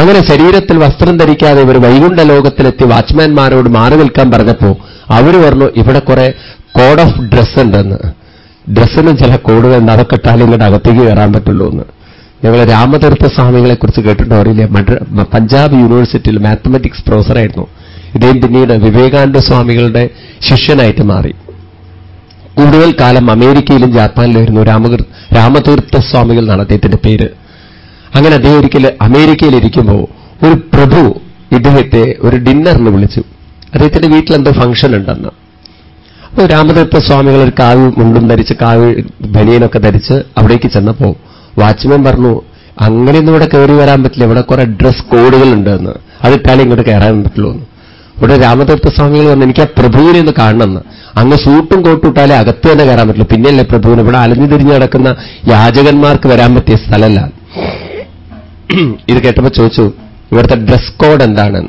അങ്ങനെ ശരീരത്തിൽ വസ്ത്രം ധരിക്കാതെ ഇവർ വൈകുണ്ഠ ലോകത്തിലെത്തി വാച്ച്മാൻമാരോട് മാറി നിൽക്കാൻ പറഞ്ഞപ്പോ അവർ പറഞ്ഞു ഇവിടെ കുറെ കോഡ് ഓഫ് ഡ്രസ് ഉണ്ടെന്ന്. ഡ്രസ്സിന് ചില കോഡുകൾ അതൊക്കെ ഇട്ടാലും ഇങ്ങോട്ട് അകത്തേക്ക് കയറാൻ പറ്റുള്ളൂ എന്ന്. ഞങ്ങൾ രാമതീർത്ഥ സ്വാമികളെക്കുറിച്ച് കേട്ടിട്ടോ അറിയില്ല. പഞ്ചാബ് യൂണിവേഴ്സിറ്റിയിൽ മാത്തമെറ്റിക്സ് പ്രൊഫസറായിരുന്നു. ഇദ്ദേഹം പിന്നീട് വിവേകാനന്ദ സ്വാമികളുടെ ശിഷ്യനായിട്ട് മാറി. കൂടുതൽ കാലം അമേരിക്കയിലും ജാപ്പാനിലായിരുന്നു രാമതീർത്ഥ സ്വാമികൾ അദ്ദേഹത്തിന്റെ പേര്. അങ്ങനെ അദ്ദേഹം ഒരിക്കൽ അമേരിക്കയിലിരിക്കുമ്പോൾ ഒരു പ്രഭു ഇദ്ദേഹത്തെ ഒരു ഡിന്നറിന് വിളിച്ചു. അദ്ദേഹത്തിന്റെ വീട്ടിൽ എന്തോ ഫംഗ്ഷൻ ഉണ്ടെന്ന്. രാമതീർത്ഥ സ്വാമികൾ ഒരു കാവ് മുണ്ടും ധരിച്ച് കാവ് ബനിയനൊക്കെ ധരിച്ച് അവിടേക്ക് ചെന്നപ്പോൾ വാച്ച്മാൻ പറഞ്ഞു അങ്ങനെയൊന്നും ഇവിടെ കയറി വരാൻ പറ്റില്ല. ഇവിടെ കുറെ ഡ്രസ് കോഡുകൾ ഉണ്ടെന്ന് അതിട്ടാലേ ഇങ്ങോട്ട് കയറാൻ പറ്റുള്ളൂ എന്ന്. ഇവിടെ രാമതീർത്ഥ സ്വാമികൾ പറഞ്ഞു എനിക്ക് ആ പ്രഭുവിനെ ഒന്ന് കാണണമെന്ന്. അങ്ങ് സൂട്ടും കോട്ടുട്ടാലേ അകത്ത് തന്നെ കയറാൻ പറ്റില്ല പിന്നെയല്ലേ പ്രഭുവിന്? ഇവിടെ അലഞ്ഞു തിരിഞ്ഞു നടക്കുന്ന യാചകന്മാർക്ക് വരാൻ പറ്റിയ സ്ഥലമല്ല. ഇത് കേട്ടപ്പോൾ ചോദിച്ചു ഇവിടുത്തെ ഡ്രസ് കോഡ് എന്താണ്?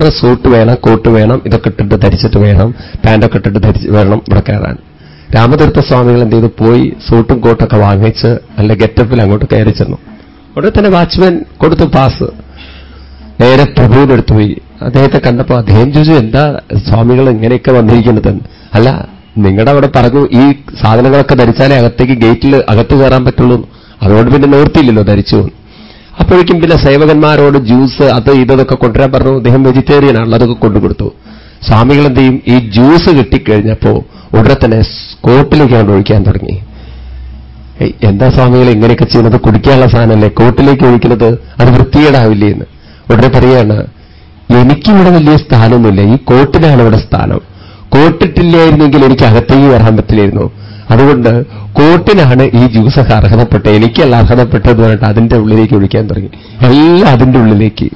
ഇവിടെ സൂട്ട് വേണം കോട്ട് വേണം ഇതൊക്കെ ഇട്ടിട്ട് ധരിച്ചിട്ട് വേണം പാന്റൊക്കെ ഇട്ടിട്ട് ധരിച്ച് വേണം ഇവിടെ കയറാൻ. രാമതീർത്ഥ സ്വാമികൾ എന്ത് ചെയ്തു? പോയി സൂട്ടും കോട്ടൊക്കെ വാങ്ങിച്ച് നല്ല ഗെറ്റപ്പിൽ അങ്ങോട്ട് കയറി ചെന്നു. ഉടനെ തന്നെ വാച്ച്മാൻ കൊടുത്തു പാസ് നേരെ പ്രഭുവിന്റെ അടുത്ത് പോയി. അദ്ദേഹത്തെ കണ്ടപ്പോൾ അദ്ദേഹം ചോദിച്ചു എന്താ സ്വാമികൾ ഇങ്ങനെയൊക്കെ വന്നിരിക്കുന്നത്? അല്ല നിങ്ങളുടെ അവിടെ പറഞ്ഞു ഈ സാധനങ്ങളൊക്കെ ധരിച്ചാലേ അകത്തേക്ക് ഗേറ്റിൽ അകത്ത് കയറാൻ പറ്റുള്ളൂ. അതുകൊണ്ട് പിന്നെ നിവർത്തിയില്ലല്ലോ ധരിച്ചു. അപ്പോഴേക്കും പിന്നെ സേവകന്മാരോട് ജ്യൂസ് അത് ഇതൊക്കെ കൊണ്ടുവരാൻ പറഞ്ഞു. അദ്ദേഹം വെജിറ്റേറിയൻ ആണല്ലോ അതൊക്കെ കൊണ്ടുകൊടുത്തു. സ്വാമികൾ എന്ത് ചെയ്യും? ഈ ജ്യൂസ് കിട്ടിക്കഴിഞ്ഞപ്പോ ഉടനെ തന്നെ കോട്ടിലേക്ക് കൊണ്ട് ഒഴിക്കാൻ തുടങ്ങി. എന്താ സ്വാമികൾ ഇങ്ങനെയൊക്കെ ചെയ്യുന്നത്? കുടിക്കാനുള്ള സാധനമല്ലേ? കോട്ടിലേക്ക് ഒഴിക്കുന്നത് അത് വൃത്തികേടാവില്ലേ എന്ന്. ഉടനെ പറയാണ് എനിക്കിവിടെ വലിയ സ്ഥാനമൊന്നുമില്ല. ഈ കോട്ടിലാണ് ഇവിടെ സ്ഥാനം. കോട്ടിട്ടില്ലായിരുന്നെങ്കിൽ എനിക്ക് അകത്തേക്ക് വരാൻ പറ്റില്ലായിരുന്നു. അതുകൊണ്ട് കോട്ടിനാണ് ഈ ജ്യൂസൊക്കെ അർഹതപ്പെട്ടത്. എനിക്കല്ല അർഹതപ്പെട്ടത് പറഞ്ഞിട്ട് അതിന്റെ ഉള്ളിലേക്ക് ഒഴിക്കാൻ തുടങ്ങി. എല്ലാം അതിന്റെ ഉള്ളിലേക്ക്.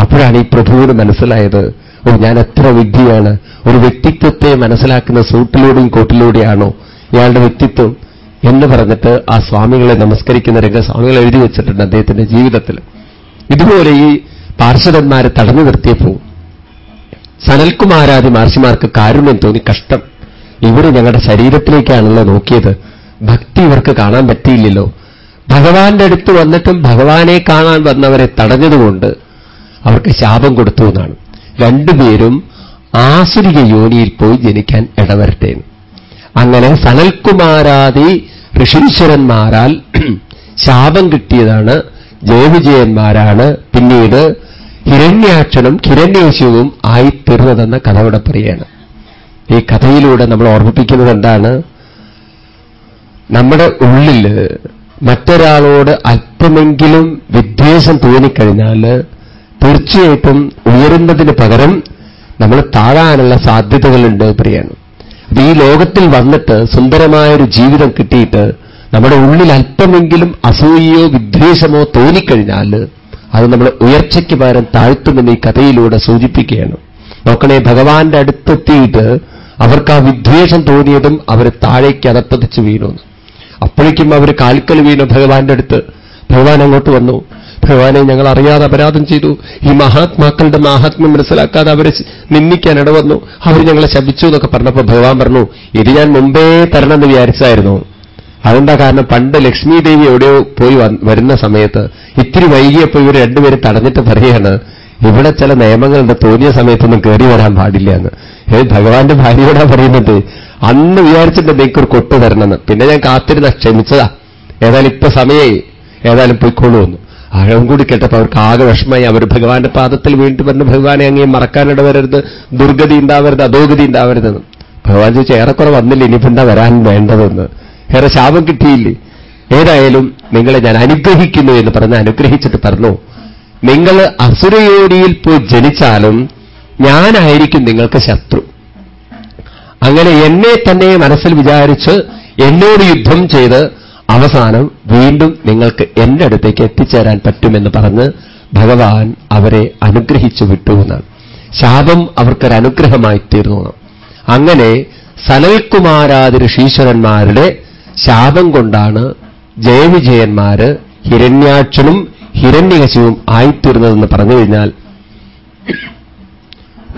അപ്പോഴാണ് ഈ പ്രഭുവിന് മനസ്സിലായത് ഓ ഞാൻ എത്ര വിദ്യയാണ് ഒരു വ്യക്തിത്വത്തെ മനസ്സിലാക്കുന്ന സൂട്ടിലൂടെയും കോട്ടിലൂടെയാണോ ഇയാളുടെ വ്യക്തിത്വം? എന്ന് പറഞ്ഞിട്ട് ആ സ്വാമികളെ നമസ്കരിക്കുന്ന രംഗ സ്വാമികൾ എഴുതി വെച്ചിട്ടുണ്ട് അദ്ദേഹത്തിന്റെ ജീവിതത്തിൽ. ഇതുപോലെ ഈ പാർശ്വന്മാരെ തടഞ്ഞു നിർത്തിയപ്പോൾ സനൽകുമാരാദി മഹർഷിമാർക്ക് കാരുണ്യം തോന്നി കഷ്ടം. ഇവർ ഞങ്ങളുടെ ശരീരത്തിലേക്കാണല്ലോ നോക്കിയത്. ഭക്തി ഇവർക്ക് കാണാൻ പറ്റിയില്ലല്ലോ. ഭഗവാന്റെ അടുത്ത് വന്നിട്ടും ഭഗവാനെ കാണാൻ വന്നവരെ തടഞ്ഞതുകൊണ്ട് അവർക്ക് ശാപം കൊടുത്തു എന്നാണ്. രണ്ടുപേരും ആസുരിക യോനിയിൽ പോയി ജനിക്കാൻ ഇടവരട്ടെ അങ്ങനെ സനൽകുമാരാദി ഋഷീശ്വരന്മാരാൽ ശാപം കിട്ടിയതാണ്. ജയവിജയന്മാരാണ്. പിന്നീട് ഹിരണ്യാക്ഷനും ഹിരണ്യേശുവും ആയിത്തീർന്നതെന്ന കഥ ഇവിടെ പറയുകയാണ്. ഈ കഥയിലൂടെ നമ്മൾ ഓർമ്മിപ്പിക്കുന്നത് എന്താണ്? നമ്മുടെ ഉള്ളിൽ മറ്റൊരാളോട് അല്പമെങ്കിലും വിദ്വേഷം തോന്നിക്കഴിഞ്ഞാൽ തീർച്ചയായിട്ടും ഉയരുന്നതിന് പകരം നമ്മൾ താഴാനുള്ള സാധ്യതകളുണ്ട് പ്രിയാണ് അപ്പൊ ഈ ലോകത്തിൽ വന്നിട്ട് സുന്ദരമായൊരു ജീവിതം കിട്ടിയിട്ട് നമ്മുടെ ഉള്ളിൽ അല്പമെങ്കിലും അസൂയയോ വിദ്വേഷമോ തോന്നിക്കഴിഞ്ഞാൽ അത് നമ്മൾ ഉയർച്ചയ്ക്ക് പകരം താഴ്ത്തുമെന്ന് ഈ കഥയിലൂടെ സൂചിപ്പിക്കുകയാണ്. നോക്കണേ ഭഗവാന്റെ അടുത്തെത്തിയിട്ട് അവർക്ക് ആ വിദ്വേഷം തോന്നിയതും അവർ താഴേക്ക് അതപ്പതിച്ച് വീണു. അപ്പോഴേക്കും അവർ കാൽക്കൽ വീണു. ഭഗവാന്റെ അടുത്ത് ഭഗവാൻ അങ്ങോട്ട് വന്നു. ഭഗവാനെ ഞങ്ങൾ അറിയാതെ അപരാധം ചെയ്തു. ഈ മഹാത്മാക്കളുടെ മഹാത്മ്യം മനസ്സിലാക്കാതെ അവരെ നിന്ദിക്കാൻ ഇടവന്നു. അവർ ഞങ്ങളെ ശപിച്ചു എന്നൊക്കെ പറഞ്ഞപ്പോൾ ഭഗവാൻ പറഞ്ഞു ഇത് ഞാൻ മുമ്പേ തരണമെന്ന് വിചാരിച്ചായിരുന്നു. അതെന്താ കാരണം? പണ്ട് ലക്ഷ്മി ദേവി എവിടെയോ പോയി വരുന്ന സമയത്ത് ഇത്തിരി വൈകിയപ്പോൾ ഇവർ രണ്ടുപേരും തടഞ്ഞിട്ട് പറയാണ് ഇവിടെ ചില നിയമങ്ങളുണ്ട്. തോന്നിയ സമയത്തൊന്നും കയറി വരാൻ പാടില്ല എന്ന്. ഭഗവാന്റെ ഭാര്യയോടാ പറയുന്നത്. അന്ന് വിചാരിച്ചിട്ട് എനിക്കൊരു കൊട്ട് തരണമെന്ന്. പിന്നെ ഞാൻ കാത്തിരുന്ന ക്ഷമിച്ചതാ. ഏതായാലും ഇപ്പൊ സമയേ ഏതായാലും പോയിക്കോളൂ എന്ന്. അഴവും കൂടി കേട്ടപ്പോൾ അവർക്ക് ആകെ വിഷമമായി. അവർ ഭഗവാന്റെ പാദത്തിൽ വീണ്ടും വരുന്ന ഭഗവാനെ അങ്ങേ മറക്കാനിട വരരുത്. ദുർഗതി ഉണ്ടാവരുത് അധോഗതി ഉണ്ടാവരുതെന്ന് ഭഗവാൻ ചോദിച്ചാൽ ഏറെക്കുറെ വന്നില്ല? ഇനിയിപ്പോ എന്താ വരാൻ വേണ്ടതെന്ന്? ഏറെ ശാപം കിട്ടിയില്ലേ? ഏതായാലും നിങ്ങളെ ഞാൻ അനുഗ്രഹിക്കുന്നു എന്ന് പറഞ്ഞ് അനുഗ്രഹിച്ചിട്ട് പറഞ്ഞു. നിങ്ങൾ അസുരയോടിയിൽ പോയി ജനിച്ചാലും ഞാനായിരിക്കും നിങ്ങൾക്ക് ശത്രു. അങ്ങനെ എന്നെ തന്നെ മനസ്സിൽ വിചാരിച്ച് എന്നോട് യുദ്ധം ചെയ്ത് അവസാനം വീണ്ടും നിങ്ങൾക്ക് എന്റെ അടുത്തേക്ക് എത്തിച്ചേരാൻ പറ്റുമെന്ന് പറഞ്ഞ് ഭഗവാൻ അവരെ അനുഗ്രഹിച്ചു വിട്ടു എന്നാണ്. ശാപം അവർക്കൊരു അനുഗ്രഹമായി തീർന്നു അങ്ങനെ സനൽകുമാരാതി ഋഷീശ്വരന്മാരുടെ ശാപം കൊണ്ടാണ് ജയവിജയന്മാര് ഹിരണ്യാക്ഷനും ഹിരണ്യകശിവും ആയിത്തീർന്നതെന്ന് പറഞ്ഞു കഴിഞ്ഞാൽ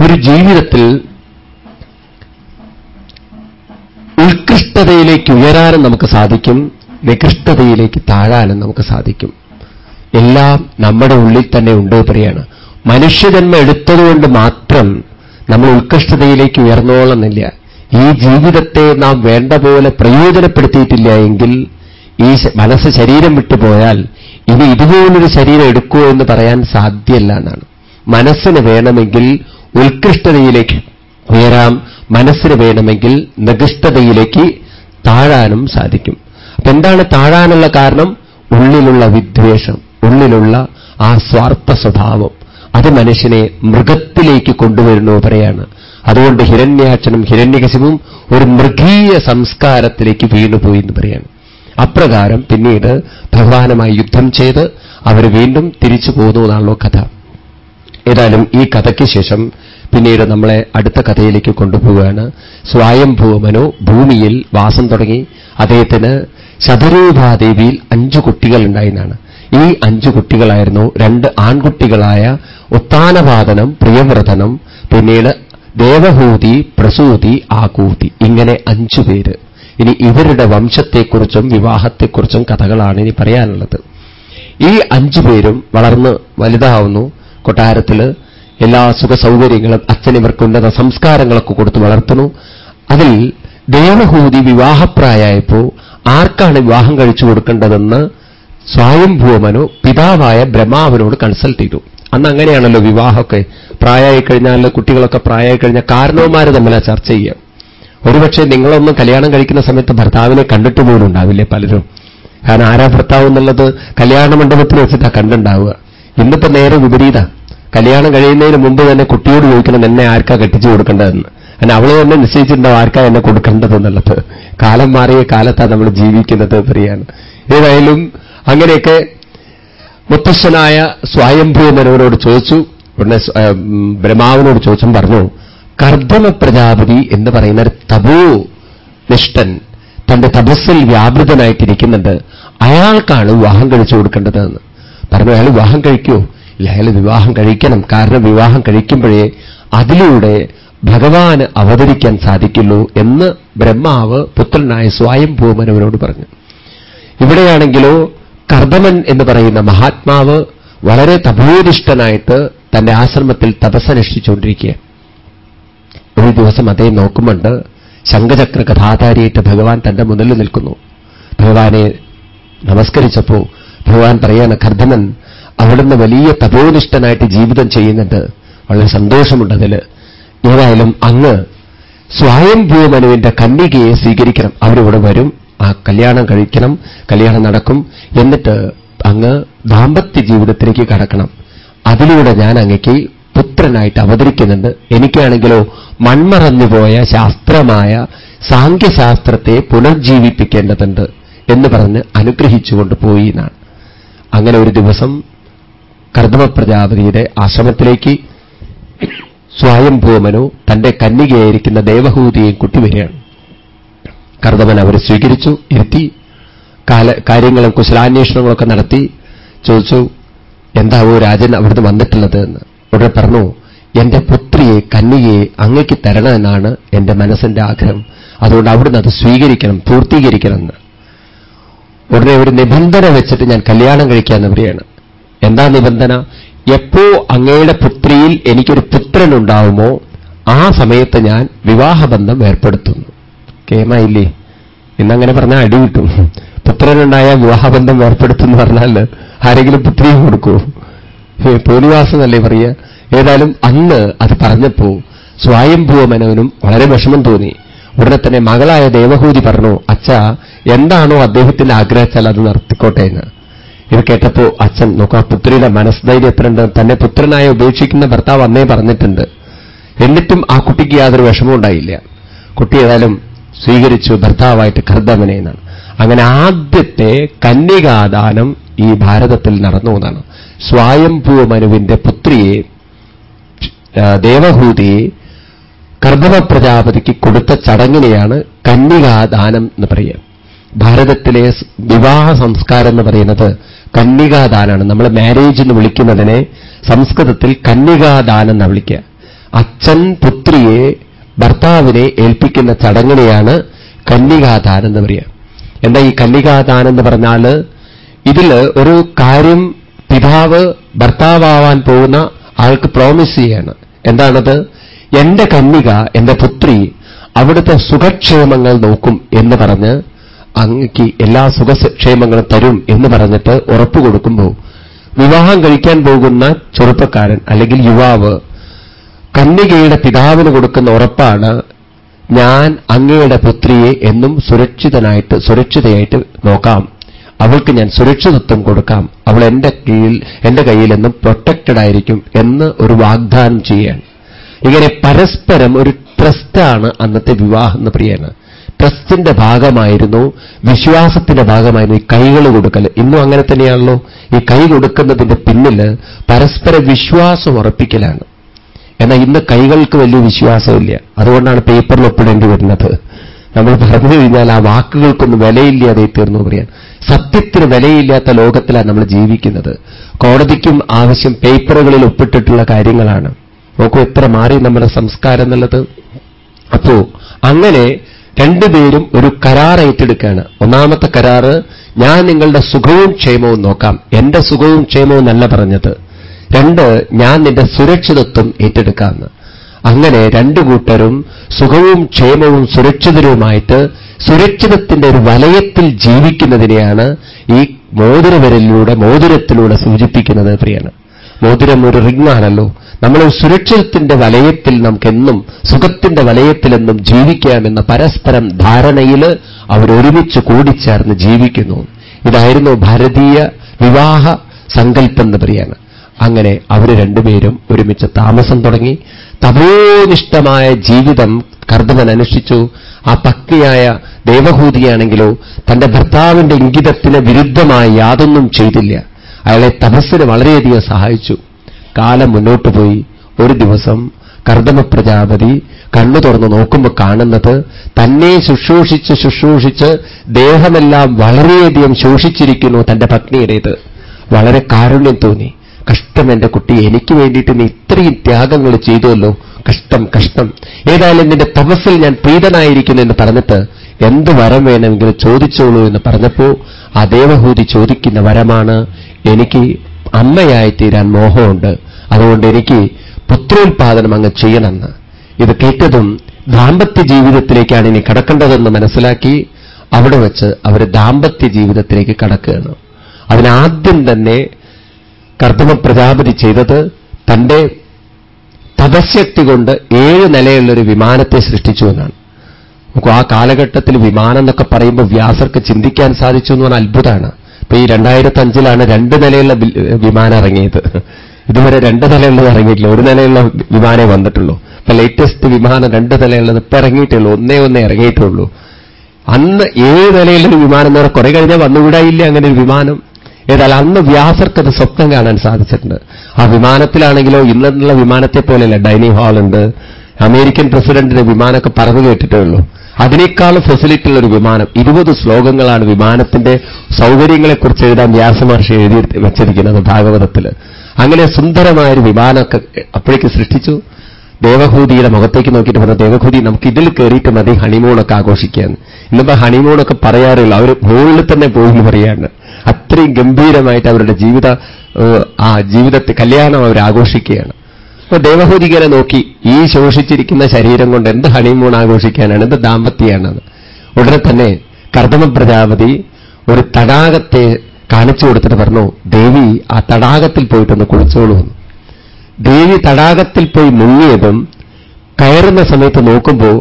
ഒരു ജീവിതത്തിൽ ഉത്കൃഷ്ടതയിലേക്ക് ഉയരാനും നമുക്ക് സാധിക്കും നികൃഷ്ടതയിലേക്ക് താഴാനും നമുക്ക് സാധിക്കും. എല്ലാം നമ്മുടെ ഉള്ളിൽ തന്നെ ഉണ്ട് പറയാണ് മനുഷ്യജന്മ എടുത്തതുകൊണ്ട് മാത്രം നമ്മൾ ഉത്കൃഷ്ടതയിലേക്ക് ഉയർന്നോളന്നില്ല. ഈ ജീവിതത്തെ നാം വേണ്ട പോലെ പ്രയോജനപ്പെടുത്തിയിട്ടില്ല എങ്കിൽ ഈ മനസ്സ് ശരീരം വിട്ടുപോയാൽ ഇനി ഇതുപോലൊരു ശരീരം എടുക്കൂ എന്ന് പറയാൻ സാധ്യല്ല എന്നാണ്. മനസ്സിന് വേണമെങ്കിൽ ഉത്കൃഷ്ടതയിലേക്ക് ഉയരാം മനസ്സിന് വേണമെങ്കിൽ നികൃഷ്ടതയിലേക്ക് താഴാനും സാധിക്കും. അപ്പൊ എന്താണ് താഴാനുള്ള കാരണം? ഉള്ളിലുള്ള വിദ്വേഷം ഉള്ളിലുള്ള ആ സ്വാർത്ഥ സ്വഭാവം. അത് മനുഷ്യനെ മൃഗത്തിലേക്ക് കൊണ്ടുവരുന്നു പറയാണ് അതുകൊണ്ട് ഹിരണ്യാക്ഷനും ഹിരണ്യകശിവും ഒരു മൃഗീയ സംസ്കാരത്തിലേക്ക് വീണുപോയി എന്ന് പറയാണ്. അപ്രകാരം പിന്നീട് ഭഗവാനുമായി യുദ്ധം ചെയ്ത് അവർ വീണ്ടും തിരിച്ചു പോകുന്നു എന്നാണല്ലോ കഥ. ഏതായാലും ഈ കഥയ്ക്ക് ശേഷം പിന്നീട് നമ്മളെ അടുത്ത കഥയിലേക്ക് കൊണ്ടുപോവുകയാണ്. സ്വയംഭൂമനോ ഭൂമിയിൽ വാസം തുടങ്ങി. അദ്ദേഹത്തിന് ശതരൂപാദേവിയിൽ അഞ്ചു കുട്ടികൾ ഉണ്ടായിരുന്നാണ്. ഈ അഞ്ചു കുട്ടികളായിരുന്നു രണ്ട് ആൺകുട്ടികളായ ഉത്താനപാതനം പ്രിയവ്രതനം പിന്നീട് ദേവഹൂതി പ്രസൂതി ആകൂതി. ഇങ്ങനെ അഞ്ചു പേര്. ഇനി ഇവരുടെ വംശത്തെക്കുറിച്ചും വിവാഹത്തെക്കുറിച്ചും കഥകളാണ് ഇനി പറയാനുള്ളത്. ഈ അഞ്ചു പേരും വളർന്ന് വലുതാവുന്നു. കൊട്ടാരത്തിൽ എല്ലാ സുഖസൗകര്യങ്ങളും അച്ഛൻ ഇവർക്ക് ഉന്നത സംസ്കാരങ്ങളൊക്കെ കൊടുത്ത് വളർത്തുന്നു. അതിൽ ദേവഹൂതി വിവാഹപ്രായമായപ്പോ ആർക്കാണ് വിവാഹം കഴിച്ചു കൊടുക്കേണ്ടതെന്ന് സ്വയംഭൂമനു പിതാവായ ബ്രഹ്മാവനോട് കൺസൾട്ട് ചെയ്തു. അന്ന് അങ്ങനെയാണല്ലോ വിവാഹമൊക്കെ പ്രായമായി കഴിഞ്ഞാൽ കുട്ടികളൊക്കെ പ്രായമായി കഴിഞ്ഞാൽ കാരണവന്മാർ തമ്മിലാ ചർച്ച ചെയ്യുക. ഒരുപക്ഷെ നിങ്ങളൊന്നും കല്യാണം കഴിക്കുന്ന സമയത്ത് ഭർത്താവിനെ കണ്ടിട്ട് പോലും ഉണ്ടാവില്ലേ പലരും? കാരണം ആരാ ഭർത്താവ് എന്നുള്ളത് കല്യാണ മണ്ഡപത്തിൽ വെച്ചിട്ടാ കണ്ടുണ്ടാവുക. ഇന്നിപ്പോ നേരെ വിപരീത. കല്യാണം കഴിയുന്നതിന് മുമ്പ് തന്നെ കുട്ടിയോട് ചോദിക്കണം എന്നെ ആർക്കാ കെട്ടിച്ചു കൊടുക്കേണ്ടതെന്ന്? അല്ല അവൾ തന്നെ നിശ്ചയിച്ചിട്ടുണ്ടാവും ആർക്കാ എന്നെ കൊടുക്കേണ്ടതെന്നുള്ളത്? കാലം മാറിയ കാലത്താണ് നമ്മൾ ജീവിക്കുന്നത് പറയാണ് ഏതായാലും അങ്ങനെയൊക്കെ മുത്തശ്ശനായ സ്വയംഭൂ മനോരോട് ചോദിച്ചു. ഉടനെ ബ്രഹ്മാവിനോട് ചോദിച്ചും പറഞ്ഞു കർദ്ദമ പ്രജാപതി എന്ന് പറയുന്ന ഒരു തപോ നിഷ്ഠൻ തന്റെ തപസ്സിൽ വ്യാപൃതനായിട്ടിരിക്കുന്നുണ്ട്. അയാൾക്കാണ് വിവാഹം കഴിച്ചു കൊടുക്കേണ്ടതെന്ന്. പറഞ്ഞു അയാൾ വിവാഹം കഴിക്കൂ? അയാൾ വിവാഹം കഴിക്കണം. കാരണം വിവാഹം കഴിക്കുമ്പോഴേ അതിലൂടെ ഭഗവാന് അവതരിക്കാൻ സാധിക്കുള്ളൂ എന്ന് ബ്രഹ്മാവ് പുത്രനായ സ്വയംഭൂമനവനോട് പറഞ്ഞു. ഇവിടെയാണെങ്കിലോ കർദമൻ എന്ന് പറയുന്ന മഹാത്മാവ് വളരെ തപോനിഷ്ഠനായിട്ട് തന്റെ ആശ്രമത്തിൽ തപസ്സനുഷ്ഠിച്ചുകൊണ്ടിരിക്കുക. ഒരു ദിവസം അദ്ദേഹം നോക്കുമുണ്ട് ശംഖചക്ര കഥാധാരിയായിട്ട് ഭഗവാൻ തന്റെ മുന്നിൽ നിൽക്കുന്നു. ഭഗവാനെ നമസ്കരിച്ചപ്പോ ഭഗവാൻ പറയാണ് കർദമൻ അവിടുന്ന് വലിയ തപോനിഷ്ഠനായിട്ട് ജീവിതം ചെയ്യുന്നുണ്ട്. വളരെ സന്തോഷമുണ്ടതിൽ ഏതായാലും അങ്ങ് സ്വയംഭൂമനുവിന്റെ കന്യകയെ സ്വീകരിക്കണം. അവരിവിടെ വരും. ആ കല്യാണം കഴിക്കണം. കല്യാണം നടക്കും. എന്നിട്ട് അങ്ങ് ദാമ്പത്യ ജീവിതത്തിലേക്ക് കടക്കണം. അതിലൂടെ ഞാൻ അങ്ങയ്ക്ക് പുത്രനായിട്ട് അവതരിക്കുന്നുണ്ട്. എനിക്കാണെങ്കിലോ മൺമറന്നുപോയ ശാസ്ത്രമായ സാങ്കേശാസ്ത്രത്തെ പുനർജീവിപ്പിക്കേണ്ടതുണ്ട് എന്ന് പറഞ്ഞ് അനുഗ്രഹിച്ചുകൊണ്ട് പോയി എന്നാണ്. അങ്ങനെ ഒരു ദിവസം കർദമ പ്രജാപതിയുടെ ആശ്രമത്തിലേക്ക് സ്വയംഭൂമനു തന്റെ കന്യകയായിരിക്കുന്ന ദേവഹൂതിയെയും കുട്ടിവരികയാണ്. കർദമൻ അവരെ സ്വീകരിച്ചു ഇരുത്തി കാല കാര്യങ്ങളും കുശലാന്വേഷണങ്ങളൊക്കെ നടത്തി ചോദിച്ചു എന്താവോ രാജൻ അവിടുന്ന് വന്നിട്ടുള്ളത് എന്ന്. ഉടനെ പറഞ്ഞു എന്റെ പുത്രിയെ കന്യകയെ അങ്ങയ്ക്ക് തരണമെന്നാണ് എന്റെ മനസ്സിന്റെ ആഗ്രഹം. അതുകൊണ്ട് അവിടുന്ന് അത് സ്വീകരിക്കണം പൂർത്തീകരിക്കണം എന്ന്. ഉടനെ ഒരു നിബന്ധന വെച്ചിട്ട് ഞാൻ കല്യാണം കഴിക്കാൻ പറയാണ് എന്താ നിബന്ധന? എപ്പോ അങ്ങയുടെ പുത്രിയിൽ എനിക്കൊരു പുത്രനുണ്ടാവുമോ ആ സമയത്ത് ഞാൻ വിവാഹബന്ധം ഏർപ്പെടുത്തുന്നു. കേമായില്ലേ? ഇന്നങ്ങനെ പറഞ്ഞാൽ അടി കിട്ടും. പുത്രനുണ്ടായ വിവാഹബന്ധം ഏർപ്പെടുത്തുന്നു പറഞ്ഞാൽ ആരെങ്കിലും പുത്രിയും കൊടുക്കൂ? പോലിവാസമല്ലേ പറയുക. ഏതായാലും അന്ന് അത് പറഞ്ഞപ്പോ സ്വയംഭൂവമനവനും വളരെ വിഷമം തോന്നി. ഉടനെ തന്നെ മകളായ ദേവഹൂതി പറഞ്ഞു അച്ഛ എന്താണോ അദ്ദേഹത്തിന്റെ ആഗ്രഹിച്ചാൽ അത് നടത്തിക്കോട്ടെ എന്ന്. ഇത് കേട്ടപ്പോ അച്ഛൻ നോക്കാം പുത്രിയുടെ മനസ്ധൈര്യം എത്രയുണ്ട് തന്നെ പുത്രനായ ഉപേക്ഷിക്കുന്ന ഭർത്താവ് അന്നേ പറഞ്ഞിട്ടുണ്ട്. എന്നിട്ടും ആ കുട്ടിക്ക് യാതൊരു വിഷമവും ഉണ്ടായില്ല. കുട്ടി ഏതായാലും സ്വീകരിച്ചു ഭർത്താവായിട്ട് കർദ്ദമനെ എന്നാണ് അങ്ങനെ ആദ്യത്തെ കന്യകാദാനം ഈ ഭാരതത്തിൽ നടന്നു എന്നാണ്. സ്വായംഭൂ മനുവിന്റെ പുത്രിയെ ദേവഹൂതിയെ കർദ്ദമ പ്രജാപതിക്ക് കൊടുത്ത ചടങ്ങിനെയാണ് കന്യകാദാനം എന്ന് പറയുക. ഭാരതത്തിലെ വിവാഹ സംസ്കാരം എന്ന് പറയുന്നത് കന്യകാദാനാണ്. നമ്മൾ മാരേജ് എന്ന് വിളിക്കുന്നതിനെ സംസ്കൃതത്തിൽ കന്യകാദാനം എന്ന് വിളിക്കുക. അച്ഛൻ പുത്രിയെ ഭർത്താവിനെ ഏൽപ്പിക്കുന്ന ചടങ്ങിനെയാണ് കന്യകാദാനം എന്ന് പറയുക. എന്താ ഈ കന്യകാദാനം എന്ന് പറഞ്ഞാൽ ഇതിൽ ഒരു കാര്യം പിതാവ് ഭർത്താവാൻ പോകുന്ന ആൾക്ക് പ്രോമിസ് ചെയ്യാണ്. എന്താണത്? എന്റെ കന്യക എന്റെ പുത്രി അവിടുത്തെ സുഖക്ഷേമങ്ങൾ നോക്കും എന്ന് പറഞ്ഞ് അങ്ങക്ക് എല്ലാ സുഖക്ഷേമങ്ങളും തരും എന്ന് പറഞ്ഞിട്ട് ഉറപ്പ് കൊടുക്കുമ്പോൾ വിവാഹം കഴിക്കാൻ പോകുന്ന ചെറുപ്പക്കാരൻ അല്ലെങ്കിൽ യുവാവ് കന്യകയുടെ പിതാവിന് കൊടുക്കുന്ന ഉറപ്പാണ് ഞാൻ അങ്ങയുടെ പുത്രിയെ എന്നും സുരക്ഷിതനായിട്ട് സുരക്ഷിതയായിട്ട് നോക്കാം. അവൾക്ക് ഞാൻ സുരക്ഷിതത്വം കൊടുക്കാം. അവൾ എന്റെ കീഴിൽ എന്റെ കയ്യിൽ എന്നും പ്രൊട്ടക്റ്റഡ് ആയിരിക്കും എന്ന് ഒരു വാഗ്ദാനം ചെയ്യാൻ. ഇങ്ങനെ പരസ്പരം ഒരു ട്രസ്റ്റാണ് അന്നത്തെ വിവാഹം എന്ന് പ്രിയാണ് ട്രസ്റ്റിന്റെ ഭാഗമായിരുന്നു വിശ്വാസത്തിന്റെ ഭാഗമായിരുന്നു ഈ കൈകൾ കൊടുക്കൽ ഇന്നും അങ്ങനെ തന്നെയാണല്ലോ. ഈ കൈ കൊടുക്കുന്നതിന്റെ പിന്നിൽ പരസ്പര വിശ്വാസം ഉറപ്പിക്കലാണ്. എന്നാൽ ഇന്ന് കൈകൾക്ക് വലിയ വിശ്വാസമില്ല. അതുകൊണ്ടാണ് പേപ്പറിൽ ഒപ്പിടേണ്ടി വരുന്നത്. നമ്മൾ പറഞ്ഞു കഴിഞ്ഞാൽ ആ വാക്കുകൾക്കൊന്നും വിലയില്ലാതെ തീർന്നു പറയാൻ സത്യത്തിന് വിലയില്ലാത്ത ലോകത്തിലാണ് നമ്മൾ ജീവിക്കുന്നത്. കോടതിക്കും ആവശ്യം പേപ്പറുകളിൽ ഒപ്പിട്ടിട്ടുള്ള കാര്യങ്ങളാണ്. നോക്കൂ എത്ര മാറി നമ്മുടെ സംസ്കാരം എന്നുള്ളത്. അപ്പോ അങ്ങനെ രണ്ടുപേരും ഒരു കരാർ ഏറ്റെടുക്കുകയാണ്. ഒന്നാമത്തെ കരാറ് ഞാൻ നിങ്ങളുടെ സുഖവും ക്ഷേമവും നോക്കാം. എന്റെ സുഖവും ക്ഷേമവും നല്ല പറഞ്ഞത്. രണ്ട് ഞാൻ നിന്റെ സുരക്ഷിതത്വം ഏറ്റെടുക്കാമെന്ന് അങ്ങനെ രണ്ടു കൂട്ടരും സുഖവും ക്ഷേമവും സുരക്ഷിതരുമായിട്ട് സുരക്ഷിതത്തിന്റെ ഒരു വലയത്തിൽ ജീവിക്കുന്നതിനെയാണ് ഈ മോതിരവരലിലൂടെ മോതിരത്തിലൂടെ സൂചിപ്പിക്കുന്നത് പ്രിയാണ് മോതിരം ഒരു റിങ്ങാണല്ലോ നമ്മൾ സുരക്ഷിതത്തിന്റെ വലയത്തിൽ നമുക്കെന്നും സുഖത്തിന്റെ വലയത്തിലെന്നും ജീവിക്കാമെന്ന പരസ്പരം ധാരണയിൽ അവരൊരുമിച്ച് കൂടിച്ചേർന്ന് ജീവിക്കുന്നു. ഇതായിരുന്നു ഭാരതീയ വിവാഹ സങ്കല്പം എന്ന് പറയാണ്. അങ്ങനെ അവർ രണ്ടുപേരും ഒരുമിച്ച് താമസം തുടങ്ങി. തപോനിഷ്ഠമായ ജീവിതം കർദ്ദമൻ അനുഷ്ഠിച്ചു. ആ പത്നിയായ ദേവഹൂതിയാണെങ്കിലോ തന്റെ ഭർത്താവിന്റെ ഇംഗിതത്തിന് വിരുദ്ധമായി യാതൊന്നും ചെയ്തില്ല. അയാളെ തപസ്സിന് വളരെയധികം സഹായിച്ചു. കാലം മുന്നോട്ട് പോയി. ഒരു ദിവസം കർദമ പ്രജാപതി കണ്ണു തുറന്ന് നോക്കുമ്പോൾ കാണുന്നത് തന്നെ ശുശ്രൂഷിച്ച് ശുശ്രൂഷിച്ച് ദേഹമെല്ലാം വളരെയധികം ശോഷിച്ചിരിക്കുന്നു തന്റെ പത്നിയുടേത്. വളരെ കാരുണ്യം തോന്നി. കഷ്ടം എന്റെ കുട്ടി എനിക്ക് വേണ്ടിയിട്ട് നീ ഇത്രയും ത്യാഗങ്ങൾ ചെയ്തുവല്ലോ കഷ്ടം കഷ്ടം. ഏതായാലും നിന്റെ തപസ്സിൽ ഞാൻ പ്രീതനായിരിക്കുന്നു എന്ന് പറഞ്ഞിട്ട് എന്ത് വരം വേണമെങ്കിലും ചോദിച്ചോളൂ എന്ന് പറഞ്ഞപ്പോ ആ ദേവഹൂതി ചോദിക്കുന്ന വരമാണ് എനിക്ക് അമ്മയായി തീരാൻ മോഹമുണ്ട്. അതുകൊണ്ട് എനിക്ക് പുത്രോത്പാദനം അങ്ങ് ചെയ്യണമെന്ന്. ഇത് കേട്ടതും ദാമ്പത്യ ജീവിതത്തിലേക്കാണ് ഇനി കടക്കേണ്ടതെന്ന് മനസ്സിലാക്കി അവിടെ വെച്ച് അവർ ദാമ്പത്യ ജീവിതത്തിലേക്ക് കടക്കുകയാണ്. അതിനാദ്യം തന്നെ കർദ്ദമ പ്രജാപതി ചെയ്തത് തന്റെ തപശക്തി കൊണ്ട് ഏഴ് നിലയുള്ളൊരു വിമാനത്തെ സൃഷ്ടിച്ചു എന്നാണ്. നമുക്ക് ആ കാലഘട്ടത്തിൽ വിമാനം എന്നൊക്കെ പറയുമ്പോൾ വ്യാസർക്ക് ചിന്തിക്കാൻ സാധിച്ചു എന്ന് പറഞ്ഞാൽ അത്ഭുതമാണ്. ഇപ്പൊ ഈ രണ്ടായിരത്തി അഞ്ചിലാണ് രണ്ട് നിലയുള്ള വിമാനം ഇറങ്ങിയത്. ഇതുവരെ രണ്ട് നിലയുള്ളത് ഇറങ്ങിയിട്ടില്ല. ഒരു നിലയുള്ള വിമാനമേ വന്നിട്ടുള്ളൂ. ഇപ്പൊ ലേറ്റസ്റ്റ് വിമാനം രണ്ട് നിലയുള്ളത് ഇപ്പൊ ഇറങ്ങിയിട്ടുള്ളൂ. ഒന്നേ ഒന്നേ ഇറങ്ങിയിട്ടുള്ളൂ. അന്ന് ഏഴ് നിലയിലൊരു വിമാനം എന്ന് പറഞ്ഞാൽ കുറെ കഴിഞ്ഞാൽ വന്നുകൂടായില്ല അങ്ങനെ ഒരു വിമാനം. ഏതായാലും അന്ന് വ്യാസർക്ക് വ്യാസർക്കത് സ്വപ്നം കാണാൻ സാധിച്ചിട്ടുണ്ട്. ആ വിമാനത്തിലാണെങ്കിലോ ഇന്നുള്ള വിമാനത്തെ പോലെയല്ല ഡൈനിങ് ഹാളുണ്ട്. അമേരിക്കൻ പ്രസിഡന്റിന്റെ വിമാനമൊക്കെ പറഞ്ഞു കേട്ടിട്ടേ ഉള്ളൂ. അതിനേക്കാളും ഫെസിലിറ്റി ഉള്ള ഒരു വിമാനം ഇരുപത് ശ്ലോകങ്ങളാണ് വിമാനത്തിന്റെ സൗകര്യങ്ങളെക്കുറിച്ച് എഴുതാൻ വ്യാസമഹർഷി എഴുതി വെച്ചിരിക്കുന്നത് ഭാഗവതത്തിൽ അങ്ങനെ സുന്ദരമായൊരു വിമാനമൊക്കെ അപ്പോഴേക്ക് സൃഷ്ടിച്ചു. ദേവഹൂതിയുടെ മുഖത്തേക്ക് നോക്കിയിട്ട് പറഞ്ഞു ദേവഹൂതി നമുക്ക് ഇതിൽ കയറിയിട്ട് മതി ഹണിമൂണൊക്കെ ആഘോഷിക്കാൻ ഇന്നിപ്പോ ഹണിമൂണൊക്കെ പറയാറില്ല അവർ മുകളിൽ തന്നെ പോകുന്നു പറയാണ് അത്രയും ഗംഭീരമായിട്ട് അവരുടെ ജീവിത ആ ജീവിതത്തെ കല്യാണം അവർ ആഘോഷിക്കുകയാണ്. അപ്പൊ ദേവഹൂതികനെ നോക്കി ഈ ശോഷിച്ചിരിക്കുന്ന ശരീരം കൊണ്ട് എന്ത് ഹണിമൂൺ ആഘോഷിക്കാനാണ്? എന്ത് ദാമ്പത്യമാണത് ഉടനെ തന്നെ കർദമ പ്രജാപതി ഒരു തടാകത്തെ കാണിച്ചു കൊടുത്തിട്ട് പറഞ്ഞു ദേവി ആ തടാകത്തിൽ പോയിട്ടൊന്ന് കുളിച്ചോളൂ എന്ന്. ദേവി തടാകത്തിൽ പോയി മുങ്ങിയതും കയറുന്ന സമയത്ത് നോക്കുമ്പോൾ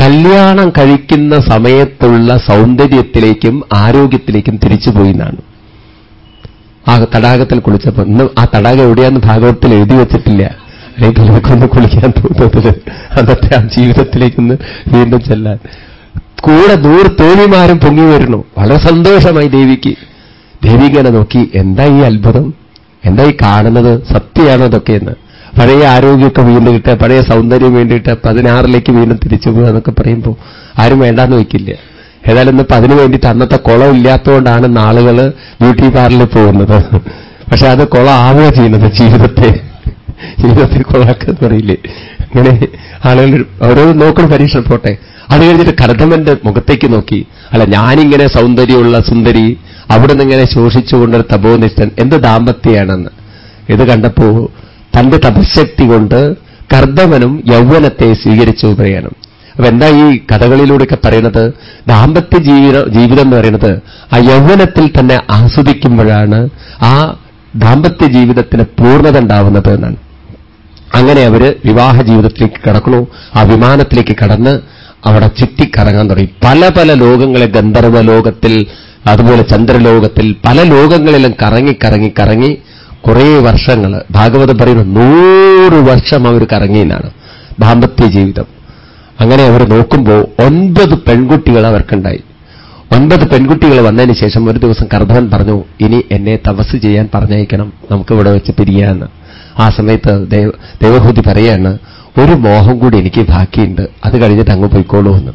കല്യാണം കഴിക്കുന്ന സമയത്തുള്ള സൗന്ദര്യത്തിലേക്കും ആരോഗ്യത്തിലേക്കും തിരിച്ചുപോയി എന്നാണ്. ആ തടാകത്തിൽ കുളിച്ചപ്പോൾ ഇന്ന് ആ തടാകം എവിടെയാന്ന് ഭാഗവത്തിൽ എഴുതി വെച്ചിട്ടില്ല. നമുക്കൊന്ന് കുളിക്കാൻ തോന്നുന്നത്. അന്നത്തെ ആ ജീവിതത്തിലേക്കൊന്ന് വീണ്ടും ചെല്ലാൻ. കൂടെ ദൂർ തോണിമാരും പൊങ്ങി വരുന്നു വളരെ സന്തോഷമായി ദേവിക്ക്. ദേവി ഇങ്ങനെ നോക്കി എന്താ ഈ അത്ഭുതം? എന്താ ഈ കാണുന്നത്? സത്യമാണോ അതൊക്കെയെന്ന് പഴയ ആരോഗ്യമൊക്കെ വീണ്ടും കിട്ടുക പഴയ സൗന്ദര്യം വേണ്ടിയിട്ട് പതിനാറിലേക്ക് വീണ്ടും തിരിച്ചു പോകുക എന്നൊക്കെ പറയുമ്പോൾ ആരും വേണ്ടാന്ന് വയ്ക്കില്ല. ഏതായാലും ഇന്നിപ്പോ അതിനു വേണ്ടിയിട്ട് അന്നത്തെ കുളം ഇല്ലാത്തതുകൊണ്ടാണ് നാളുകൾ ബ്യൂട്ടി പാർലറിൽ പോകുന്നത്. പക്ഷെ അത് കുളം ആവുക ചെയ്യുന്നത് ജീവിതത്തെ. ജീവിതത്തിൽ കൊള്ളാക്കെന്ന് പറയില്ലേ? അങ്ങനെ ആളുകൾ ഓരോ നോക്കണം പരീക്ഷ പോട്ടെ. അത് കഴിഞ്ഞിട്ട് കർദമന്റെ മുഖത്തേക്ക് നോക്കി. അല്ല ഞാനിങ്ങനെ സൗന്ദര്യമുള്ള സുന്ദരി അവിടെ നിന്നിങ്ങനെ ശോഷിച്ചുകൊണ്ടൊരു തപോനിഷ്ഠൻ എന്ത് ദാമ്പത്യമാണെന്ന്. ഇത് കണ്ടപ്പോ തന്റെ തപശക്തി കൊണ്ട് കർദമനും യൗവനത്തെ സ്വീകരിച്ചു പറയണം. അപ്പൊ എന്താ ഈ കഥകളിലൂടെയൊക്കെ പറയുന്നത് ദാമ്പത്യ ജീവിത ജീവിതം എന്ന് പറയുന്നത് ആ യൗവനത്തിൽ തന്നെ ആസ്വദിക്കുമ്പോഴാണ് ആ ദാമ്പത്യ ജീവിതത്തിന് പൂർണത ഉണ്ടാവുന്നത് എന്നാണ്. അങ്ങനെ അവർ വിവാഹ ജീവിതത്തിലേക്ക് കടക്കണു ആ വിമാനത്തിലേക്ക് കടന്ന് അവിടെ ചുറ്റിക്കറങ്ങാൻ തുടങ്ങി. പല പല ലോകങ്ങളെ ഗന്ധർവ ലോകത്തിൽ അതുപോലെ ചന്ദ്രലോകത്തിൽ പല ലോകങ്ങളിലും കറങ്ങി കറങ്ങി കറങ്ങി കുറേ വർഷങ്ങൾ ഭാഗവതം പറയുന്നു നൂറ് വർഷം അവർ കറങ്ങിയെന്നാണ് ദാമ്പത്യ ജീവിതം. അങ്ങനെ അവർ നോക്കുമ്പോൾ ഒൻപത് പെൺകുട്ടികൾ അവർക്കുണ്ടായി. ഒൻപത് പെൺകുട്ടികൾ വന്നതിന് ശേഷം ഒരു ദിവസം കർദ്ധവൻ പറഞ്ഞു ഇനി എന്നെ തപസ് ചെയ്യാൻ പറഞ്ഞയക്കണം. നമുക്കിവിടെ വെച്ച് പിരിയാന്ന്. ആ സമയത്ത് ദേവ ദേവഹൂതി പറയാണ് ഒരു മോഹം കൂടി എനിക്ക് ബാക്കിയുണ്ട്. അത് കഴിഞ്ഞിട്ട് അങ്ങ് പോയിക്കോളൂ എന്ന്.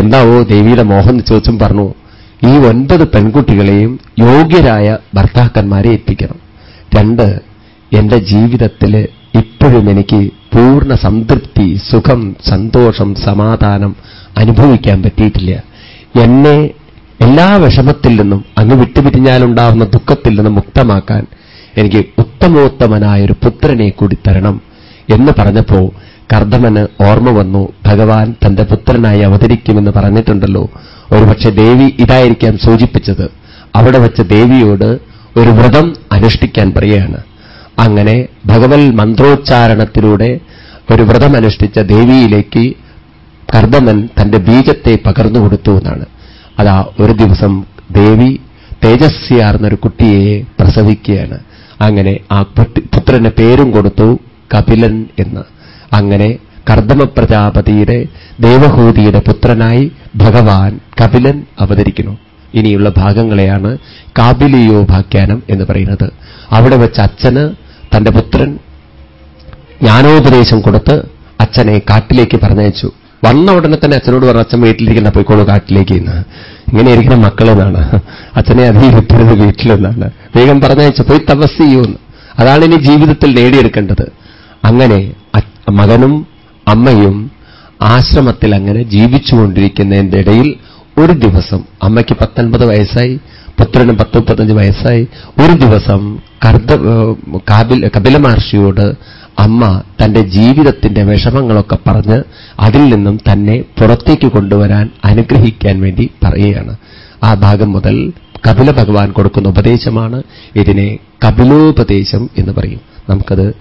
എന്താവോ ദേവിയുടെ മോഹം എന്ന് ചോദിച്ചും പറഞ്ഞു ഈ ഒൻപത് പെൺകുട്ടികളെയും യോഗ്യരായ ഭർത്താക്കന്മാരെ എത്തിക്കണം രണ്ട് എന്റെ ജീവിതത്തിൽ ഇപ്പോഴും എനിക്ക് പൂർണ സംതൃപ്തി സുഖം സന്തോഷം സമാധാനം അനുഭവിക്കാൻ പറ്റിയിട്ടില്ല. എന്നെ എല്ലാ വിഷമത്തിൽ നിന്നും അങ്ങ് വിട്ടുപിരിഞ്ഞാലുണ്ടാവുന്ന ദുഃഖത്തിൽ നിന്നും മുക്തമാക്കാൻ എനിക്ക് ഉത്തമോത്തമനായ ഒരു പുത്രനെ കൂടി തരണം എന്ന് പറഞ്ഞപ്പോ കർദമന് ഓർമ്മ വന്നു ഭഗവാൻ തന്റെ പുത്രനായി അവതരിക്കുമെന്ന് പറഞ്ഞിട്ടുണ്ടല്ലോ. ഒരുപക്ഷെ ദേവി ഇതായിരിക്കാം സൂചിപ്പിച്ചത്. അവിടെ വെച്ച് ദേവിയോട് ഒരു വ്രതം അനുഷ്ഠിക്കാൻ പറയുകയാണ് അങ്ങനെ ഭഗവൽ മന്ത്രോച്ചാരണത്തിലൂടെ ഒരു വ്രതം അനുഷ്ഠിച്ച ദേവിയിലേക്ക് കർദമൻ തന്റെ ബീജത്തെ പകർന്നു കൊടുത്തു എന്നാണ്. അതാ ഒരു ദിവസം ദേവി തേജസ്വിയാർന്നൊരു കുട്ടിയെ പ്രസവിക്കുകയാണ്. അങ്ങനെ ആ പുത്രന് പേരും കൊടുത്തു കപിലൻ എന്ന്. അങ്ങനെ കർദമ പ്രജാപതിയുടെ ദേവഹൂതിയുടെ പുത്രനായി ഭഗവാൻ കപിലൻ അവതരിക്കുന്നു. ഇനിയുള്ള ഭാഗങ്ങളെയാണ് കാബിലിയോപാഖ്യാനം എന്ന് പറയുന്നത്. അവിടെ വെച്ച് അച്ഛന് തന്റെ പുത്രൻ ജ്ഞാനോപദേശം കൊടുത്ത് അച്ഛനെ കാട്ടിലേക്ക് പറഞ്ഞയച്ചു. വന്ന ഉടനെ തന്നെ അച്ഛനോട് പറഞ്ഞു അച്ഛൻ വീട്ടിലിരിക്കുന്ന പോയിക്കോളൂ കാട്ടിലേക്ക് ഇന്ന് ഇങ്ങനെ ഇരിക്കുന്ന മക്കളെന്നാണ്. അച്ഛനെ അധികം ഇരുത്തരുത് വീട്ടിലെന്നാണ്. വേഗം പറഞ്ഞയച്ചു പോയി തപസ് ചെയ്യൂന്ന് അതാണ് ഇനി ജീവിതത്തിൽ നേടിയെടുക്കേണ്ടത്. അങ്ങനെ മകനും അമ്മയും ആശ്രമത്തിൽ അങ്ങനെ ജീവിച്ചുകൊണ്ടിരിക്കുന്നതിന്റെ ഇടയിൽ ഒരു ദിവസം അമ്മയ്ക്ക് പത്തൊൻപത് വയസ്സായി പുത്രനും പത്ത് മുപ്പത്തഞ്ച് വയസ്സായി ഒരു ദിവസം കർദ്ദ കാബിൽ കപില മഹർഷിയോട് അമ്മ തന്റെ ജീവിതത്തിന്റെ വിഷമങ്ങളൊക്കെ പറഞ്ഞ് അതിൽ നിന്നും തന്നെ പുറത്തേക്ക് കൊണ്ടുവരാൻ അനുഗ്രഹിക്കാൻ വേണ്ടി പറയുകയാണ്. ആ ഭാഗം മുതൽ കപില ഭഗവാൻ കൊടുക്കുന്ന ഉപദേശമാണ്. ഇതിനെ കപിലോപദേശം എന്ന് പറയും. നമുക്കത്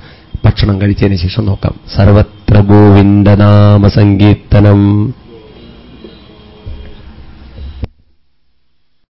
ഭക്ഷണം കഴിച്ചതിന് ശേഷം നോക്കാം. സർവത്ര ഗോവിന്ദനാമ സങ്കീർത്തനം.